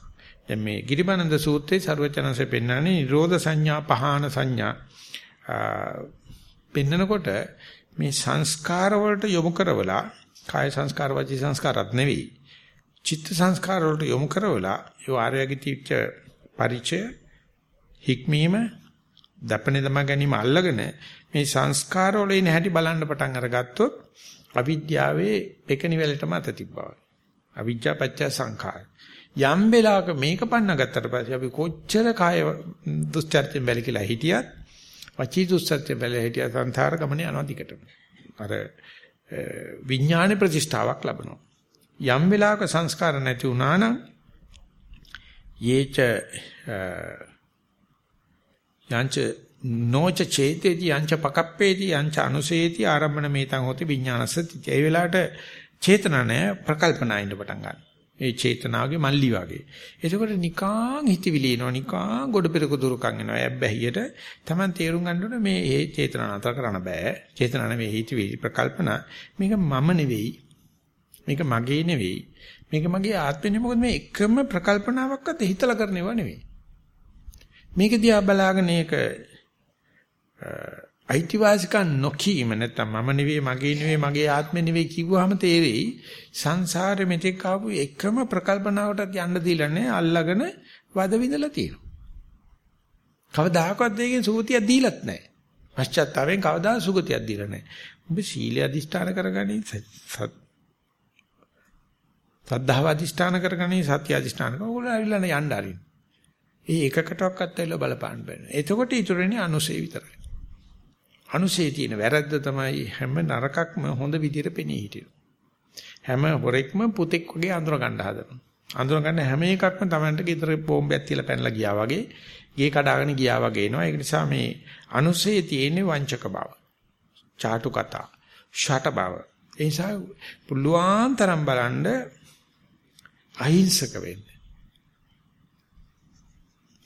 දැන් මේ ගිරිබනන්ද සූත්‍රයේ ਸਰවචනanse පෙන්නන්නේ නිරෝධ සංඥා පහාන සංඥා පෙන්නකොට මේ සංස්කාර වලට යොමු කරවලා කාය සංස්කාර වචී සංස්කාරත් නෙවෙයි චිත්ත සංස්කාර වලට යොමු කරවලා ඒ ආර්යගේ තීච්ඡ පරිචය හික්මීම දපනේ තම ගැනීම අල්ලගෙන මේ සංස්කාර වල ඉන හැටි බලන්න පටන් අරගත්තොත් අවිද්‍යාවේ පෙකණි වලටම අත තිබ්බා. අවිජ්ජා පත්‍ය සංඛාර. යම් වෙලාවක මේක පන්න ගත්තට පස්සේ අපි කොච්චර කාය දුස්චර්යෙන් බැලකිලා හිටියත් වචී දුස්චර්යෙන් බැලලා හිටියත් සංසාර ගමනේ යනවා දිගටම. අර විඥාන ප්‍රතිෂ්ඨාවක් ලැබෙනවා. යම් වෙලාවක සංස්කාර නැති වුණා නම් යේච යංච නොච චේතේති යංච පකප්පේති යංච අනුසේති ආරම්භන මේතං හොති විඥානසති. ඒ වෙලාවට චේතන නැහැ ප්‍රකල්පනා ඉන්න පටන් ගන්නවා. ඒ චේතනාවගේ මල්ලි වගේ. එතකොට නිකාං හිතවිලි එනවා නිකාං ගොඩ පෙරක දුරකම් එනවා. ඇබ්බැහියට Taman තේරුම් ගන්න ඕනේ මේ ඒ චේතනා නතර කරන්න බෑ. චේතනා නෙවෙයි හිතවිලි ප්‍රකල්පනා. මේක මම නෙවෙයි. මේක මගේ නෙවෙයි. මේක මගේ ආත්මෙ නෙවෙයි. මොකද මේ එකම ප්‍රකල්පනාවක්වත් හිතලා කරනව නෙවෙයි. මේක දිහා බලාගෙන ඒක අයිතිවාසිකම් නොකීම නැත්නම් මම නෙවෙයි මගේ නෙවෙයි මගේ ආත්මෙ නෙවෙයි කිව්වහම තේරෙයි සංසාරෙ මෙතෙක් ආපු එකම ප්‍රකල්පනාවටත් යන්න දීලා නැහැ අල්ලගෙන වද විඳලා තියෙනවා. කවදාකවත් දෙයකින් සුගතියක් දීලත් නැහැ. පශ්චාත්තාවෙන් කවදා සුගතියක් දීලා නැහැ. ඔබ සීලය අදිෂ්ඨාන කරගනි සද්ධාව අදිෂ්ඨාන කරගනි සත්‍ය අදිෂ්ඨාන කරගනි ඕගොල්ලෝ ඇවිල්ලා යන්න ආරින්. ඒ එකකටවත් ඇවිල්ලා බලපාන්න බෑ. එතකොට ඉතුරුනේ අනුසේ විතරයි. අනුසේ තියෙන වැරද්ද තමයි හැම නරකක්ම හොඳ විදිහට පෙනී හිටිනවා. හැම හොරෙක්ම පුතෙක් වගේ අඳුර ගන්න හදනවා. අඳුර ගන්න හැම එකක්ම Tamanට ගෙදර බෝම්බයක් තියලා පැනලා ගියා වගේ, ගේ කඩාගෙන ගියා වගේ එනවා. ඒක නිසා මේ අනුසේ තියෙන වංචක බව. ചാටු කතා, ෂට බව. ඒ නිසා පුළුවන් තරම් බලන්න අහිංසක වෙන්න.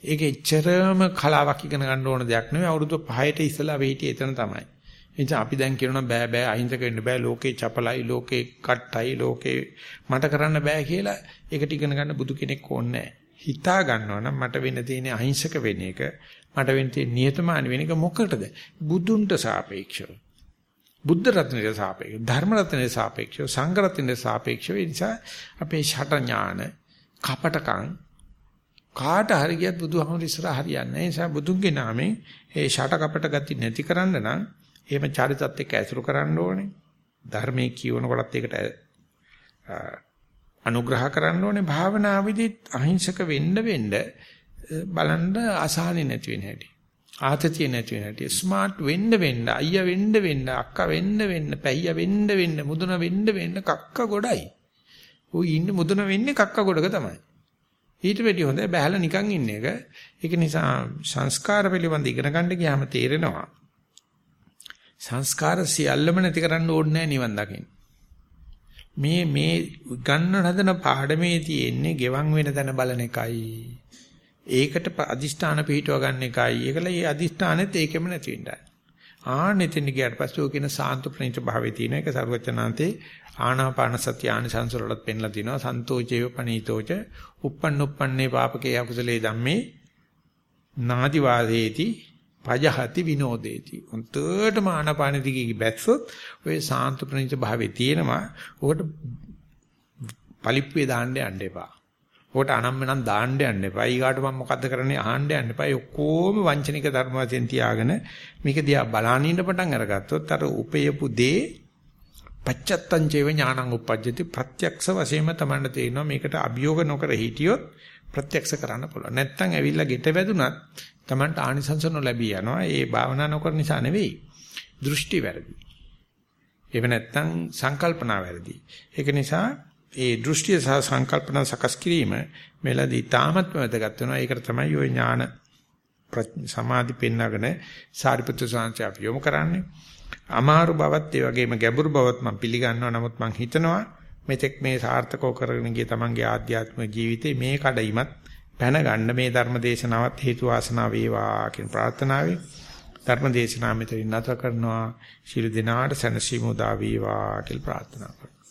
ඒක එච්චරම කලාවක් ඉගෙන ගන්න ඕන දෙයක් නෙවෙයි. අවුරුදු 5ට ඉස්සලා අපි හිටියේ එතන තමයි. එනිසා අපි දැන් කියනවා බෑ බෑ අහිංසක වෙන්න බෑ. ලෝකේ චපලයි ලෝකේ කට්ටයි ලෝකේ මට කරන්න බෑ කියලා ඒකට ඉගෙන ගන්න බුදු කෙනෙක් ඕනේ හිතා ගන්නවා නම් මට වෙන්න තියෙන අහිංසක වෙන එක මට වෙන්න තියෙන නියතමානී වෙන එක මොකටද? බුදුන්ට සාපේක්ෂව. බුද්ධ රත්නයට සාපේක්ෂව ධර්ම රත්නයට සාපේක්ෂව සංඝ රත්නයට සාපේක්ෂව. ඒ නිසා අපේ ෂට ඥාන කපටකම් කාට හරි ගියත් බුදුහමර ඉස්සර හරියන්නේ නැහැ. ඒ නිසා බුදුන්ගේ නාමයෙන් ඒ ෂට කපට ගති නැති කරන්න නම් එහෙම චරිතත් එක්ක ඇසුරු කරන්න ඕනේ. ධර්මයේ කියවනකොටත් ඒකට අනුග්‍රහ කරන්න ඕනේ. භාවනාවේදීත් අහිංසක වෙන්න වෙන්න බලන්න අසහනෙ නැති වෙන හැටි. ආතතිය නැති වෙන හැටි. ස්මාර්ට් වෙන්න වෙන්න, අයියා වෙන්න වෙන්න, අක්කා වෙන්න වෙන්න, පැහියා වෙන්න වෙන්න, මුදුන වෙන්න වෙන්න කක්ක ගොඩයි. ඌ ඉන්නේ මුදුන වෙන්නේ කක්ක ගොඩක තමයි. ඊට වැඩිය හොඳයි බහැලා නිකන් ඉන්න එක. ඒක නිසා සංස්කාර පිළිබඳ ඉගෙන ගන්න ගියාම තේරෙනවා. සංස්කාර සියල්ලම නැති කරන්න ඕනේ නැහැ නිවන් දකින්න. මේ මේ ගන්න හදන පාඩමේ තියෙන්නේ ගෙවන් වෙන තැන බලන එකයි. ඒකට අදිෂ්ඨාන පිහිටව ගන්න එකයි. ඒකල මේ අදිෂ්ඨානෙත් ඒකෙම නැති වෙන්නයි. ආනෙතින් ගියාට පස්සේ ඔය කියන සාන්ත ප්‍රණීත භාවයේ තියෙන එක සර්වචනාන්තේ ආනාපාන සති ආනිසංස වලට පෙන්ලා තිනවා. සන්තෝචේව පනීතෝච uppannuppanne papake akusale dhamme නාදි වාදේති පජහති විනෝදේති උන්ටටම ආනාපාන දිගේ බැස්සොත් ඔය සාන්ත ප්‍රණීත භාවයේ තියෙනවා. ඔකට පලිප්පුවේ දාන්න යන්න එපා. ඔකට අනම්මනම් දාන්න යන්න එපා. ඊගාට මම මොකද්ද කරන්නේ අහන්න යන්න එපා. ඒ ඔක්කොම වංචනික ධර්ම වශයෙන් තියාගෙන මේක දිහා බලන්න ඉන්න පටන් අරගත්තොත් අර උපයපු දේ පච්චත්තං චේව ඥානං උපජ්ජති ප්‍රත්‍යක්ෂ වශයෙන්ම තමන්න තේරෙනවා මේකට අභියෝග නොකර හිටියොත් ප්‍රත්‍යක්ෂ කරන්න පුළුවන්. නැත්තම් ඇවිල්ලා ගෙට වැදුනත් තමන්ට ආනිසංස නොලැබී යනවා. ඒ භාවනා නොකර නිසා නෙවෙයි. දෘෂ්ටි වැරදි. එහෙම නැත්තම් සංකල්පනා වැරදි. ඒක නිසා ඒ දෘෂ්ටිය සහ සංකල්පන සකස් කිරීම මෙලදී තාමත්ම වැදගත් වෙනවා. ඒකට තමයි ওই ඥාන සමාධි පෙන්නගෙන සාරිපුත්‍ර සාංශය අපි යොමු කරන්නේ. අමාරු බවත් ඒ වගේම ගැඹුරු බවත් මම පිළිගන්නවා. නමුත් මම හිතනවා මෙතෙක් මේ සාර්ථකව කරගෙන ගිය තමන්ගේ ආධ්‍යාත්මික ජීවිතේ මේ කඩයිමත් පැන ගන්න මේ ධර්ම දේශනාවත් හේතු වාසනා වේවා කියන ප්‍රාර්ථනාවෙන් ධර්ම දේශනාව මෙතනින් නැත කරනවා. ශිරු දිනාට සනසීමු දා වේවා කියලා ප්‍රාර්ථනා කරනවා.